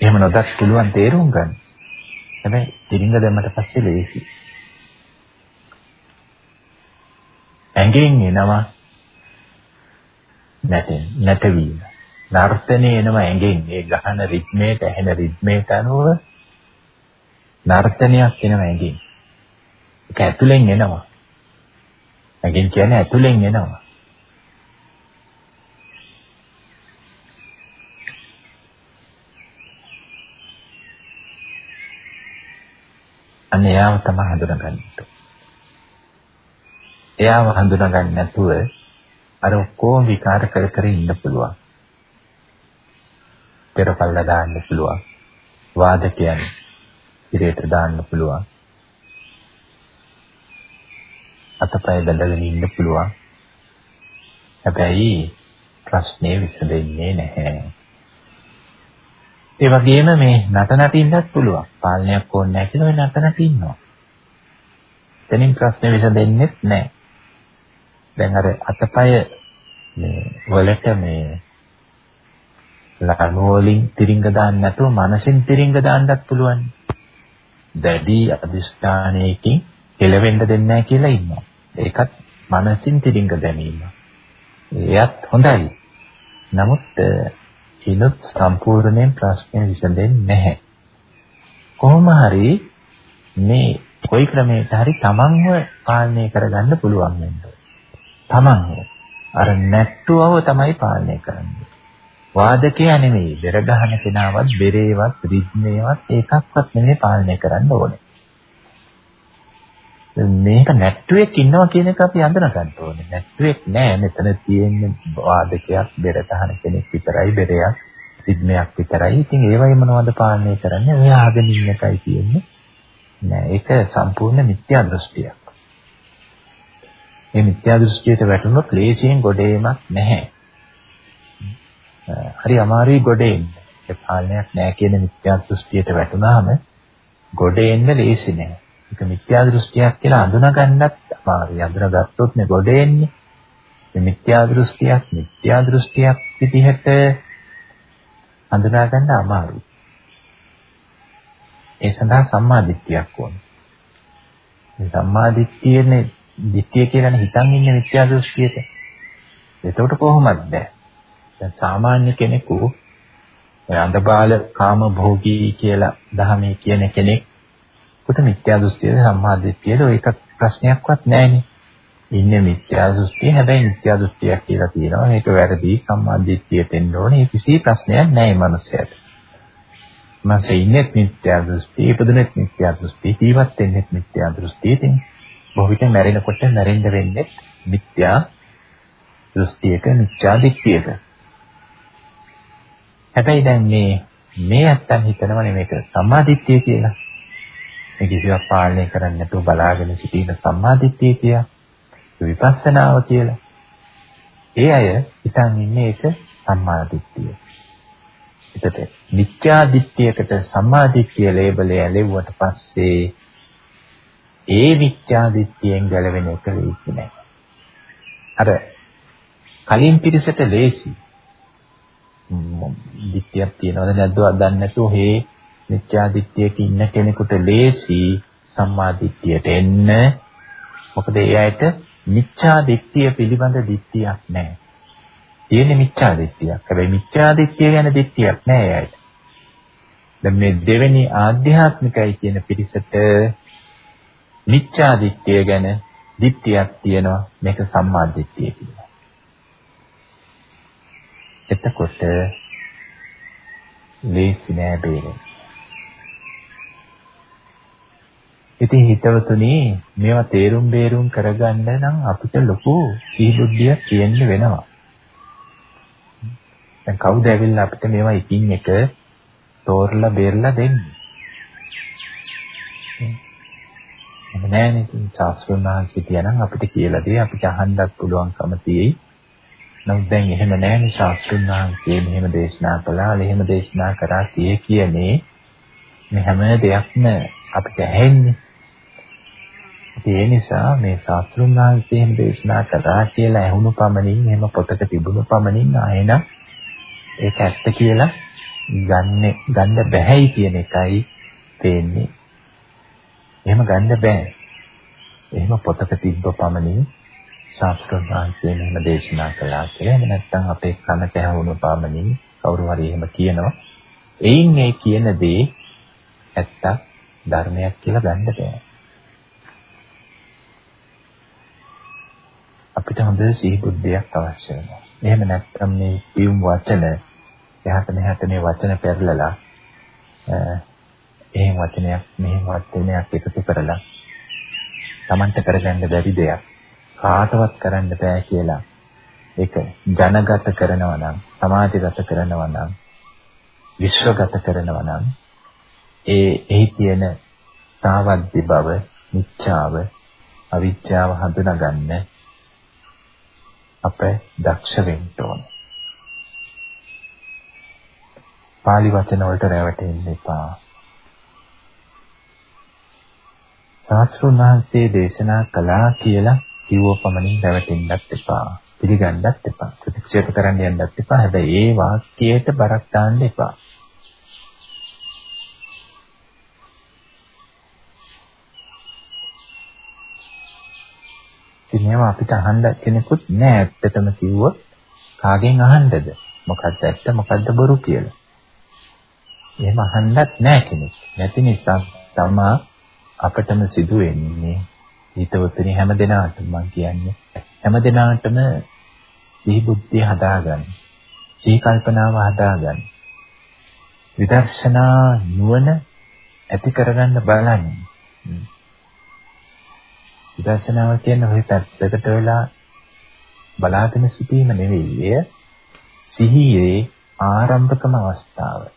[SPEAKER 1] එහෙම නොදත් පුළුවන් තේරුම් ගන්න. හැබැයි තිරිංග දැම්මට පස්සේ ලේසි. ඇඟෙන් එනවා නැටෙන් නැටවීම. නර්තනේ එනවා ඇඟෙන් ඒ ගහන රිද්මේට ඇහෙන රිද්මේට අනුව නර්තනයක් එනවා ඇඟෙන්. ඒක ඇතුලෙන් එනවා. ඇඟෙන් කියන්නේ ඇතුලෙන් එනවා. අන්න එයාව තමයි හඳුනගන්නේ. එයාව හඳුනගන්නේ නැතුව අර ඔක්කොම විකාර කර කර ඉන්න පුළුවන්. පෙරපල්ල දාන්න පුළුවන්. වාද කියන්නේ ඉරේට දාන්න පුළුවන්. අතපය බැඳගෙන ඉන්න පුළුවන්. හැබැයි ප්‍රශ්නේ විසඳෙන්නේ නැහැ. ඒ වගේම මේ නටනට ඉන්නත් පුළුවන්. පාලනයක් ඕනේ නැහැ කියලා ඔය නටනට ඉන්නවා. එතනින් ප්‍රශ්නේ විසඳෙන්නේ නැහැ. දැන් අර අතපය මේ වලට මේ ලණු වලින් තිරිංග දාන්න නැතුව මනසින් තිරිංග දාන්නත් පුළුවන්. දැඩි අදිස්ථානයකින් කෙලවෙන්න දෙන්නේ නැහැ කියලා ඉන්නවා. ඒකත් මනසින් තිරිංග දැමීම. එයත් හොඳයි. නමුත් ඉනුත් සම්පූර්ණයෙන් ප්‍රශ්නේ විසඳෙන්නේ නැහැ. කොහොම හරි මේ කොයි ක්‍රමයකට හරි තමන්ව පාලනය කරගන්න පුළුවන් වෙන්න තමන්ව. අර නැට්ටුවව තමයි පාලනය කරන්නේ. වාදකයා නෙමෙයි, බෙර ගහන කෙනාවත්, බෙරේවත්, රිද්මේවත් ඒකක්වත් නෙමෙයි පාලනය කරන්න ඕනේ. මේක නැට්ටුවෙක් ඉන්නවා කියන එක අපි අඳුන ගන්න ඕනේ. නැට්ටුවෙක් නෑ මෙතන තියෙන්නේ වාදකයක්, බෙර ගහන කෙනෙක් විතරයි, බෙරයක්, රිද්මයක් විතරයි. ඉතින් ඒවයි මොනවද පාලනය කරන්නේ? ඔය ආගෙන ඉන්න එකයි තියෙන්නේ. නෑ ඒක සම්පූර්ණ මිත්‍යා දෘෂ්ටියක්. මේ මිත්‍යා දෘෂ්ටියට වැටුනොත් ක්ලේශයෙන් ගොඩේමක් නැහැ. හරි අමාරුයි ගොඩේ එන්න. ඒ පාලනයක් නැහැ කියන මිත්‍යා දෘෂ්ටියට වැටුනහම ගොඩේ එන්න ලේසි නෑ. ඒක මිත්‍යා දෘෂ්ටියක් කියලා අඳුනගන්නත් අමාරුයි. අඳුනගත්තොත් නේ ගොඩේ එන්නේ. මේ මිත්‍යා දෘෂ්ටියක් මිත්‍යා දෘෂ්ටියක් විදිහට හඳුනා ගන්න අමාරුයි. ඒ සඳහා සම්මාදිට්ඨියක් ඕනේ. මේ සම්මාදිට්ඨියනේ දිට්ඨිය කියලානේ හිතන් ඉන්නේ මිත්‍යා දෘෂ්ටියට. එතකොට කොහොමද බෑ? දැන් සාමාන්‍ය කෙනෙකු ඔය අන්ධබාල කාම භෝගී කියලා දහමේ කියන කෙනෙක් කොට මිත්‍යා දෘෂ්ටියද සම්මා දිට්ඨියද ඒක ප්‍රශ්නයක්වත් නැහැනේ. ඉන්නේ මිත්‍යා දෘෂ්ටිය හැබැයි මිත්‍යා දෘෂ්ටියක් කියලා කියනවා. මේක වැරදි සම්මා දිට්ඨියට එන්න ඕනේ. කිසි ප්‍රශ්නයක් නැහැ මනුස්සයාට. මාසේ ඉන්නේ මිත්‍යා දෘෂ්ටි, ඉපදුනේ මිත්‍යා දෘෂ්ටි, ජීවත් වෙන්නේ මිත්‍යා දෘෂ්ටි. ඉතින් බොහෝ විට මැරෙනකොට මැරෙන්න වෙන්නේ මිත්‍යා දෘෂ්ටියක මිත්‍යා දිට්ඨියක. හැබැයි දැන් මේ මේ අත්තන් හිතනවනේ මේක සම්මාදිට්ඨිය කියලා. මේ කිසිවක් පාලනය කරන්න නැතුව බලාගෙන සිටින සම්මාදිට්ඨිය කියලා. විපස්සනාව කියලා. ඒ අය හිතන් ඉන්නේ ඒක සම්මාදිට්ඨිය. එතකොට මිත්‍යා දිට්ඨියකට සම්මාදිට්ඨිය ලේබලය ලැබුවට පස්සේ ඒ මිත්‍යා දිට්ඨියෙන් ගැලවෙන එක ලේසි නෑ. අර කලින් පිරිසට ලේසි. දිට්ඨියක් තියනවද නැද්ද දන්නේ නැතුව හේ මිත්‍යා දිට්ඨියක ඉන්න කෙනෙකුට ලේසි සම්මා දිට්ඨියට එන්න. මොකද ඒ ඇයිට මිත්‍යා දිට්ඨිය පිළිබඳ දිට්ඨියක් නැහැ. තියෙන්නේ මිත්‍යා දිට්ඨියක්. හැබැයි මිත්‍යා දිට්ඨිය ගැන දිට්ඨියක් නැහැ ඒ ඇයිට. දැන් මේ දෙවෙනි ආධ්‍යාත්මිකයි කියන පිරිසට මිච්ඡා දිට්ඨිය ගැන දිට්ඨියක් තියෙනවා මේක සම්මා දිට්ඨිය කියලා. එතකොට ලේසි නෑ බේරෙන්න. ඉතින් හිතවතුනි මේවා තේරුම් බේරුම් කරගන්න නම් අපිට ලොකු සීබුද්ධියක් තියෙන්න වෙනවා. දැන් කවුද ඇවිල්ලා අපිට මේවා එකින් එක තෝරලා බේරලා දෙන්නේ? එහෙම නෑනේ. ඉතින් ශාස්ත්‍රඥ වහන්සේ කියනනම් අපිට කියලා දෙයි අපිට අහන්නත් පුළුවන්කම තියෙයි. නමුත් දැන් එහෙම නෑනේ ශාස්ත්‍රඥ වහන්සේ මෙහෙම දේශනා කළා, එහෙම දේශනා කරා කියේ කියන්නේ මේ හැම දෙයක්ම අපිට ඇහෙන්නේ. ඒ නිසා මේ ශාස්ත්‍රඥ වහන්සේ එහෙම දේශනා කරා කියලා ඇහුණු පමණින් එහෙම පොතක තිබුණු පමණින් ආයෙන ඒක ඇත්ත කියලා ගන්න ගන්න බැහැයි කියන එකයි තේන්නේ. එහෙම ගන්න බෑ. එහෙම පොතක තිබ්බ පමණින් ශාස්ත්‍රඥ වහන්සේ මෙහෙම දේශනා කළා කියලා. එහෙම නැත්නම් අපේ කනට ඇහුණු පමණින් කවුරු හරි එහෙම කියනවා. එයින් මේ කියන දේ ඇත්තක් ධර්මයක් කියලා ගන්න බෑ. අපිට හොඳ සිහි බුද්ධියක් අවශ්‍ය වෙනවා. එහෙම නැත්නම් මේ සියුම් වචන එහාට මෙහාට මේ වචන පෙරලලා එහෙන් වචනයක් මෙහෙන් වචනයක් එකතු කරලා Tamanට කරගන්න බැරි දෙයක් කාටවත් කරන්න බෑ කියලා ඒක ජනගත කරනවා නම් සමාජගත කරනවා නම් විශ්වගත කරනවා නම් ඒ එහි තියෙන සාවද්දි බව මිච්ඡාව අවිද්‍යාව හඳුනාගන්න අප දක්ෂ වෙන්න ඕන. පාලි වචන වලට රැවටෙන්න එපා. ශාස්ත්‍රුන් වහන්සේ දේශනා කළා කියලා කිව්ව පමණින් රැවටෙන්නත් එපා. පිළිගන්නත් එපා. ප්‍රතික්ෂේප කරන්න යන්නත් එපා. හැබැයි ඒ වාක්‍යයට බරක් දාන්න එපා. ඉතින් මේවා අපිට අහන්න කෙනෙකුත් නෑ ඇත්තටම කිව්වොත් කාගෙන් අහන්නද මොකක්ද ඇත්ත මොකක්ද බොරු කියලා. එහෙම අහන්නත් නෑ කෙනෙක්. නැති නිසා තමා අපටම සිදු වෙන්නේ හිතවතුනි හැම දිනාටම මම කියන්නේ හැම දිනාටම සිහි බුද්ධිය හදාගන්න. සිහි කල්පනාව හදාගන්න. විදර්ශනා නුවණ ඇති කරගන්න බලන්න. විදර්ශනාව කියන්නේ ඔය පැත්තකට වෙලා බලාගෙන සිටීම නෙවෙයි. සිහියේ ආරම්භකම අවස්ථාව.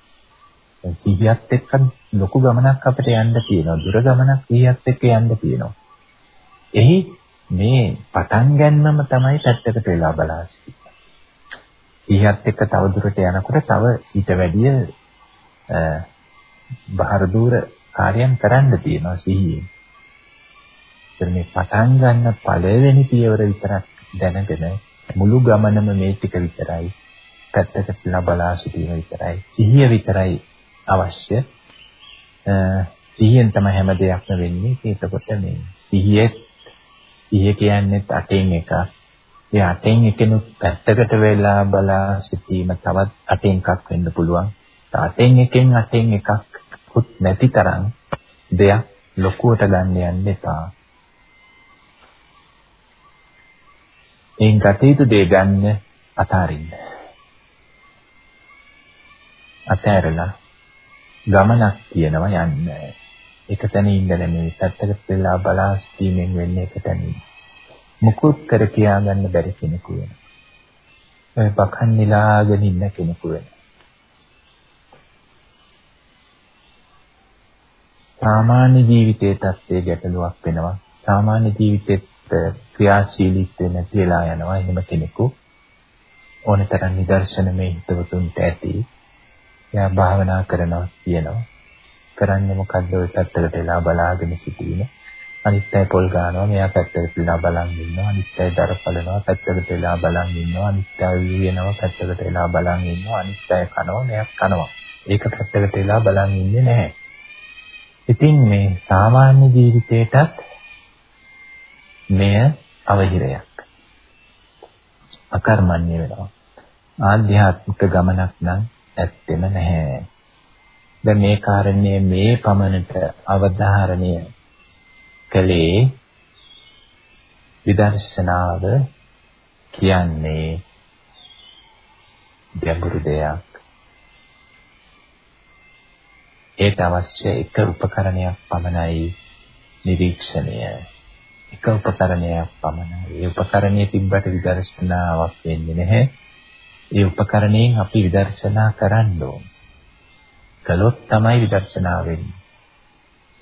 [SPEAKER 1] සිහියත් එක්ක ලොකු ගමනක් අපිට යන්න තියෙනවා. දුර ගමනක් සිහියත් එක්ක යන්න තියෙනවා. එහි මේ පටන් ගන්නම තමයි පැත්තකට වෙලා බලා සිටින්නේ. සිහියත් එක්ක තව දුරට යනකොට තව ඊට වැඩිය බහර දූර කාර්යයන් කරන්න තියෙනවා සිහියෙන්. ඒත් මේ පටන් ගන්න පළවෙනි පියවර විතරක් දැනගෙන මුළු ගමනම මේ ටික විතරයි පැත්තකට ලබලා සිටීම විතරයි සිහිය විතරයි අවශ්‍ය. සිහියෙන් තමයි හැම දෙයක්ම වෙන්නේ. ඒකකොට මේ සිහියේ සිහිය කියන්නේ අටෙන් එකක්. ඒ අටෙන් එකෙනුත් පැත්තකට වෙලා බලා සිටීම තවත් අටෙන් එකක් වෙන්න පුළුවන්. අටෙන් එකෙන් අටෙන් එකක් කුත් නැති තරම් දෙයක් ලොකුවට ගන්න යන්න එපා. එයින් ගත යුතු දේ ගන්න අතාරින්න. අතෑරලා ගමනක් තියෙනවා යන්න. එක තැන ඉන්න නෙමෙයි පැත්තකට වෙලා බලා සිටීමෙන් වෙන්නේ එක තැනින්. මුකුත් කර කියා ගන්න බැරි කෙනෙකු වෙනවා. ඔය පකන් නිලාගෙන ඉන්න කෙනෙකු වෙනවා. සාමාන්‍ය ජීවිතයටත් ඒ ගැටලුවක් වෙනවා. සාමාන්‍ය ජීවිතෙත් ක්‍රියාශීලීත්වය නැති වෙලා යනවා. එහෙම කෙනෙකු ඕනතරම් නිදර්ශන මේ හිතවතුන්ට ඇති. එයා භාවනා කරනවා කියනවා. කරන්නේ මොකද්ද ඔය පැත්තකට වෙලා බලාගෙන සිටීම. අනිත් අය පොල් ගන්නවා මෙයා පැත්තකට වෙලා බලන් ඉන්නවා. අනිත් අය දර පලනවා පැත්තකට වෙලා බලන් ඉන්නවා. අනිත් අය වියනවා පැත්තකට වෙලා බලන් ඉන්නවා. අනිත් අය කනවා මෙයා කනවා. ඒක පැත්තකට වෙලා බලන් ඉන්නේ නැහැ. ඉතින් මේ සාමාන්‍ය ජීවිතේටත් මෙය අවහිරයක්. අකර්මණ්‍ය වෙනවා. ආධ්‍යාත්මික ගමනක් නම් ඇත්තෙම නැහැ. දැන් මේ කාරණේ මේ පමණට අවධාරණය කළේ විදර්ශනාව කියන්නේ ගැඹුරු දෙයක්. ඒට අවශ්‍ය එක උපකරණයක් පමණයි නිරීක්ෂණය. එක උපකරණයක් පමණයි. ඒ උපකරණය තිබ්බට විදර්ශනාවක් වෙන්නේ නැහැ. ඒ උපකරණයෙන් අපි විදර්ශනා කරන්න ඕන. කළොත් තමයි විදර්ශනා වෙන්නේ.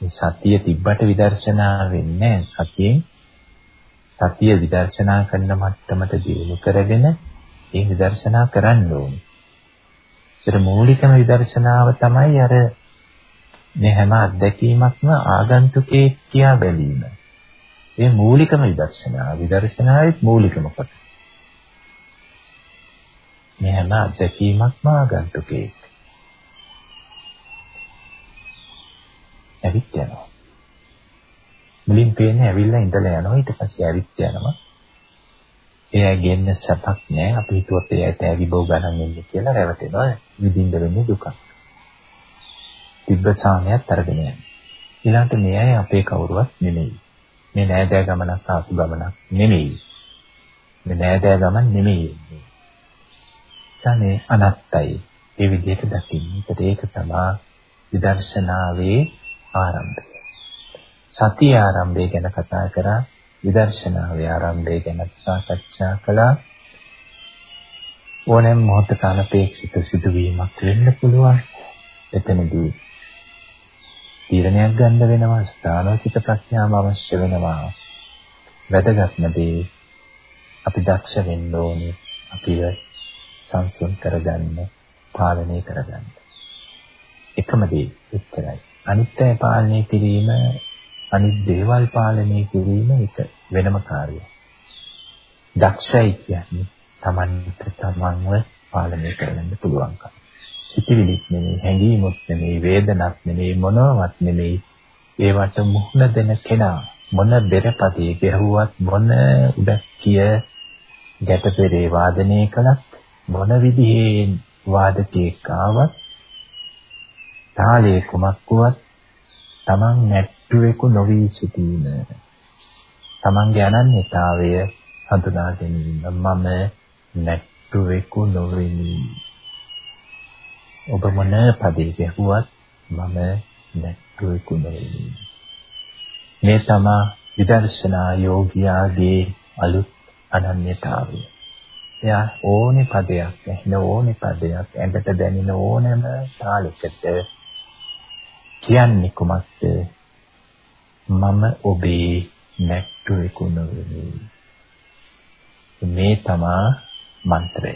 [SPEAKER 1] මේ සතිය තිබ්බට විදර්ශනා වෙන්නේ සතියෙන් සතිය විදර්ශනා කරන මට්ටමට දියුණු කරගෙන ඒ විදර්ශනා කරන්න ඕනේ. ඒතර මූලිකම විදර්ශනාව තමයි අර මේ හැම අත්දැකීමක්ම ආගන්තුකේ කියා බැලීම. ඒ මූලිකම විදර්ශනාව. විදර්ශනාවේ මූලිකම කොටස. මේ හැම අත්දැකීමක්ම ආගන්තුකේ. ඇවිත් යනවා. මුලින් පේන්නේ ඇවිල්ලා ඉඳලා යනවා ඊට පස්සේ ඇවිත් යනවා. එයා ගෙන්න සපක් නෑ අපි හිතුවත් එයාට ඇවිබව ගණන් ඉන්නේ කියලා රැවටෙනවා විඳින්න වෙන්නේ දුක. තිබ්බ සාමයක් අරගෙන යන්නේ. ඊළඟට මේ අය අපේ කවුරුවත් නෙමෙයි. මේ නෑදෑ ගමනක් ආපු ගමනක් නෙමෙයි. මේ නෑදෑ ගමන් නෙමෙයි. සනේ අනත්තයි. ඒ විදිහට දකින්න. ඒක තමයි විදර්ශනාවේ ආරම්භය. සතිය ආරම්භය ගැන කතා කරා විදර්ශනාවේ ආරම්භය ගැන සාකච්ඡා කළා ඕනෑම මොහොතක අනපේක්ෂිත සිදුවීමක් වෙන්න පුළුවන් එතනදී තීරණයක් ගන්න වෙනවා ස්ථානෝචිත ප්‍රඥාව අවශ්‍ය වෙනවා වැදගත්ම දේ අපි දක්ෂ වෙන්න ඕනේ අපිව සංසුන් කරගන්න පාලනය කරගන්න එකම දේ එච්චරයි අනිත්‍ය පාලනය කිරීම අනිත් දේවල් පාලනය කිරීම එක වෙනම කාර්යයක්. දක්ෂයි කියන්නේ Tamanට තමන්ව පාලනය කරගන්න පුළුවන්කම. සිතිවිලිත් නෙමෙයි, හැඟීමුත් නෙමෙයි, වේදනක් නෙමෙයි, මොනවත් නෙමෙයි. ඒවට මුහුණ දෙන කෙනා මොන බෙරපතේ ගැහුවත් මොන උඩක්කිය ගැටපෙරේ වාදනය කළත් මොන විදිහේ වාදකයෙක් ආවත් තාලයේ කුමක් වුවත් Taman නැට්ටුවෙකු නොවි සිටීම. තමන්ගේ අනන්‍යතාවය හඳුනා ගැනීම. මම නැට්ටුවෙකු නොවෙමි. ඔබ මොන පදේ ගැහුවත් මම නැට්ටුවෙකු නොවෙමි. මේ තමා විදර්ශනා යෝගියාගේ අලුත් අනන්‍යතාවය. එයා ඕනේ පදයක් ඇහෙන ඕනේ පදයක් ඇඟට දැනෙන ඕනෑම තාලයකට කියන්නේ කුමක්ද මම ඔබේ නැට්ටුවෙකු නොවෙමි. මේ තමා මන්ත්‍රය.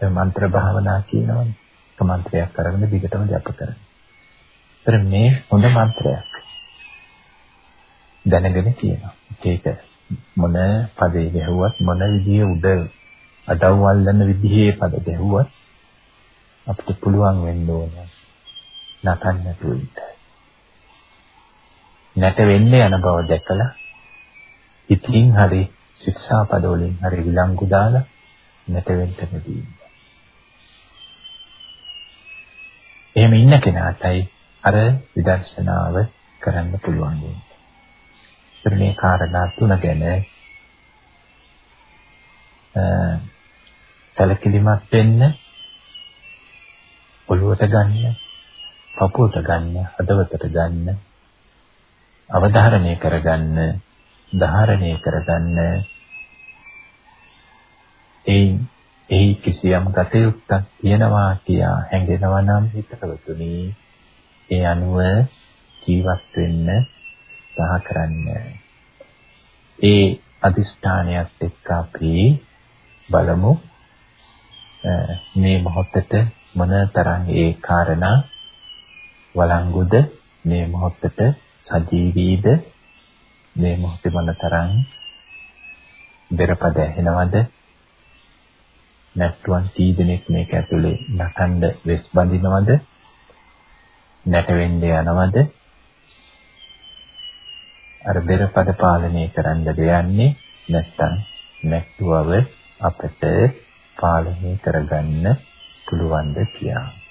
[SPEAKER 1] ඒ මන්ත්‍ර භාවනා කියනවනේ. එක මන්ත්‍රයක් අරගෙන දිගටම ජප කරන්න. ඒතර මේ හොඳ මන්ත්‍රයක්. දැනගෙන කියනවා. ඒක මොන පදේ ගැහුවත් මොන විදිහේ උඩ අඩවවල්ලන විදිහේ පද ගැහුවත් අපිට පුළුවන් වෙන්න ඕන නටන්න නැතුව ඉන්න. නැට වෙන්නේ යන බව දැකලා ඉතින් හරි ශික්ෂාපද වලින් හරි විලංගු දාලා නැට වෙන්න නෙදී. එහෙම ඉන්න කෙනාටයි අර විදර්ශනාව කරන්න පුළුවන් වෙන්නේ. මේ කාරණා තුන ගැන සැලකිලිමත් වෙන්න ඔළුවට ගන්න, පපුවට ගන්න, හදවතට ගන්න අවධාරණය කරගන්න, ධාරණය කරගන්න ඒ ඒ කිසියම් ගතයුත්තක් තියනවා කියා හැඟෙනවා නම් හිතවතුනි ඒ අනුව ජීවත් වෙන්න සහ කරන්න. ඒ අදිෂ්ඨානයත් එක්ක අපි බලමු මේ මොහොතට මොනතරම් ඒ කාරණා වළංගුද මේ මොහොතට සජීවීද මේ මොහොතේ මොනතරම් බෙරපද ඇහෙනවද? නැට්ටුවන් කී දෙනෙක් මේක ඇතුලේ නටන්න වෙස් බඳිනවද? නැටවෙන්න යනවද? අර බෙරපද පාලනය කරන්න දෙයන්නේ නැත්තම් නැට්ටුවව අපට පාලනය කරගන්න පුළුවන්ද කියලා.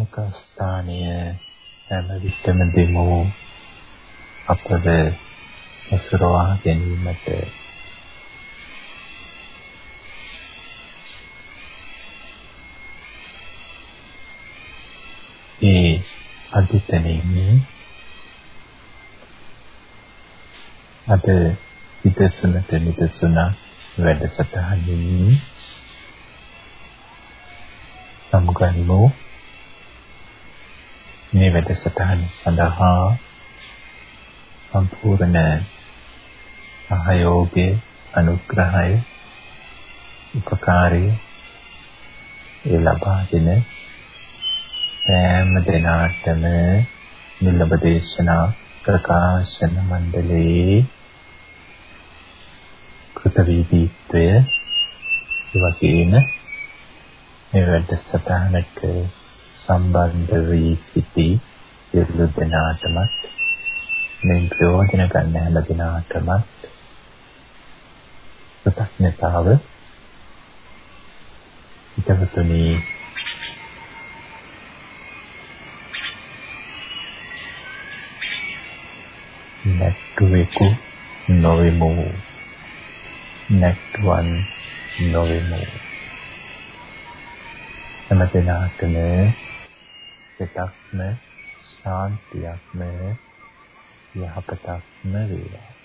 [SPEAKER 1] ප්‍රමුඛ ස්ථානය හැම විටම දෙමු. අපව හසුරවා ගැනීමට. ඒ අධිතනෙන්නේ අද විදසුනට නිදසුන වැඩසටහනින් සමුගනිමු. මේ වැඩසටහන සඳහා සම්පූර්ණ සහයෝගය අනුග්‍රහය උපකාරය ඒ ලබා දෙන සෑම දෙනාටම නිලබ දේශනා ප්‍රකාශන මණ්ඩලයේ කෘතවේදීත්වය ඒ වගේම මේ වැඩසටහනට සම්බන්ධ වී සිටි සියලු දෙනාටම මේ ප්‍රයෝජන ගන්න හැම දෙනාටම කෘතඥතාව හිතවතුනි නැට්ටුවෙකු නොවෙමු. නැට්ටුවන් නොවෙමු. හැම දිනකටම සිතක්ම ශාන්තියක්ම යහපතක්ම වේවා.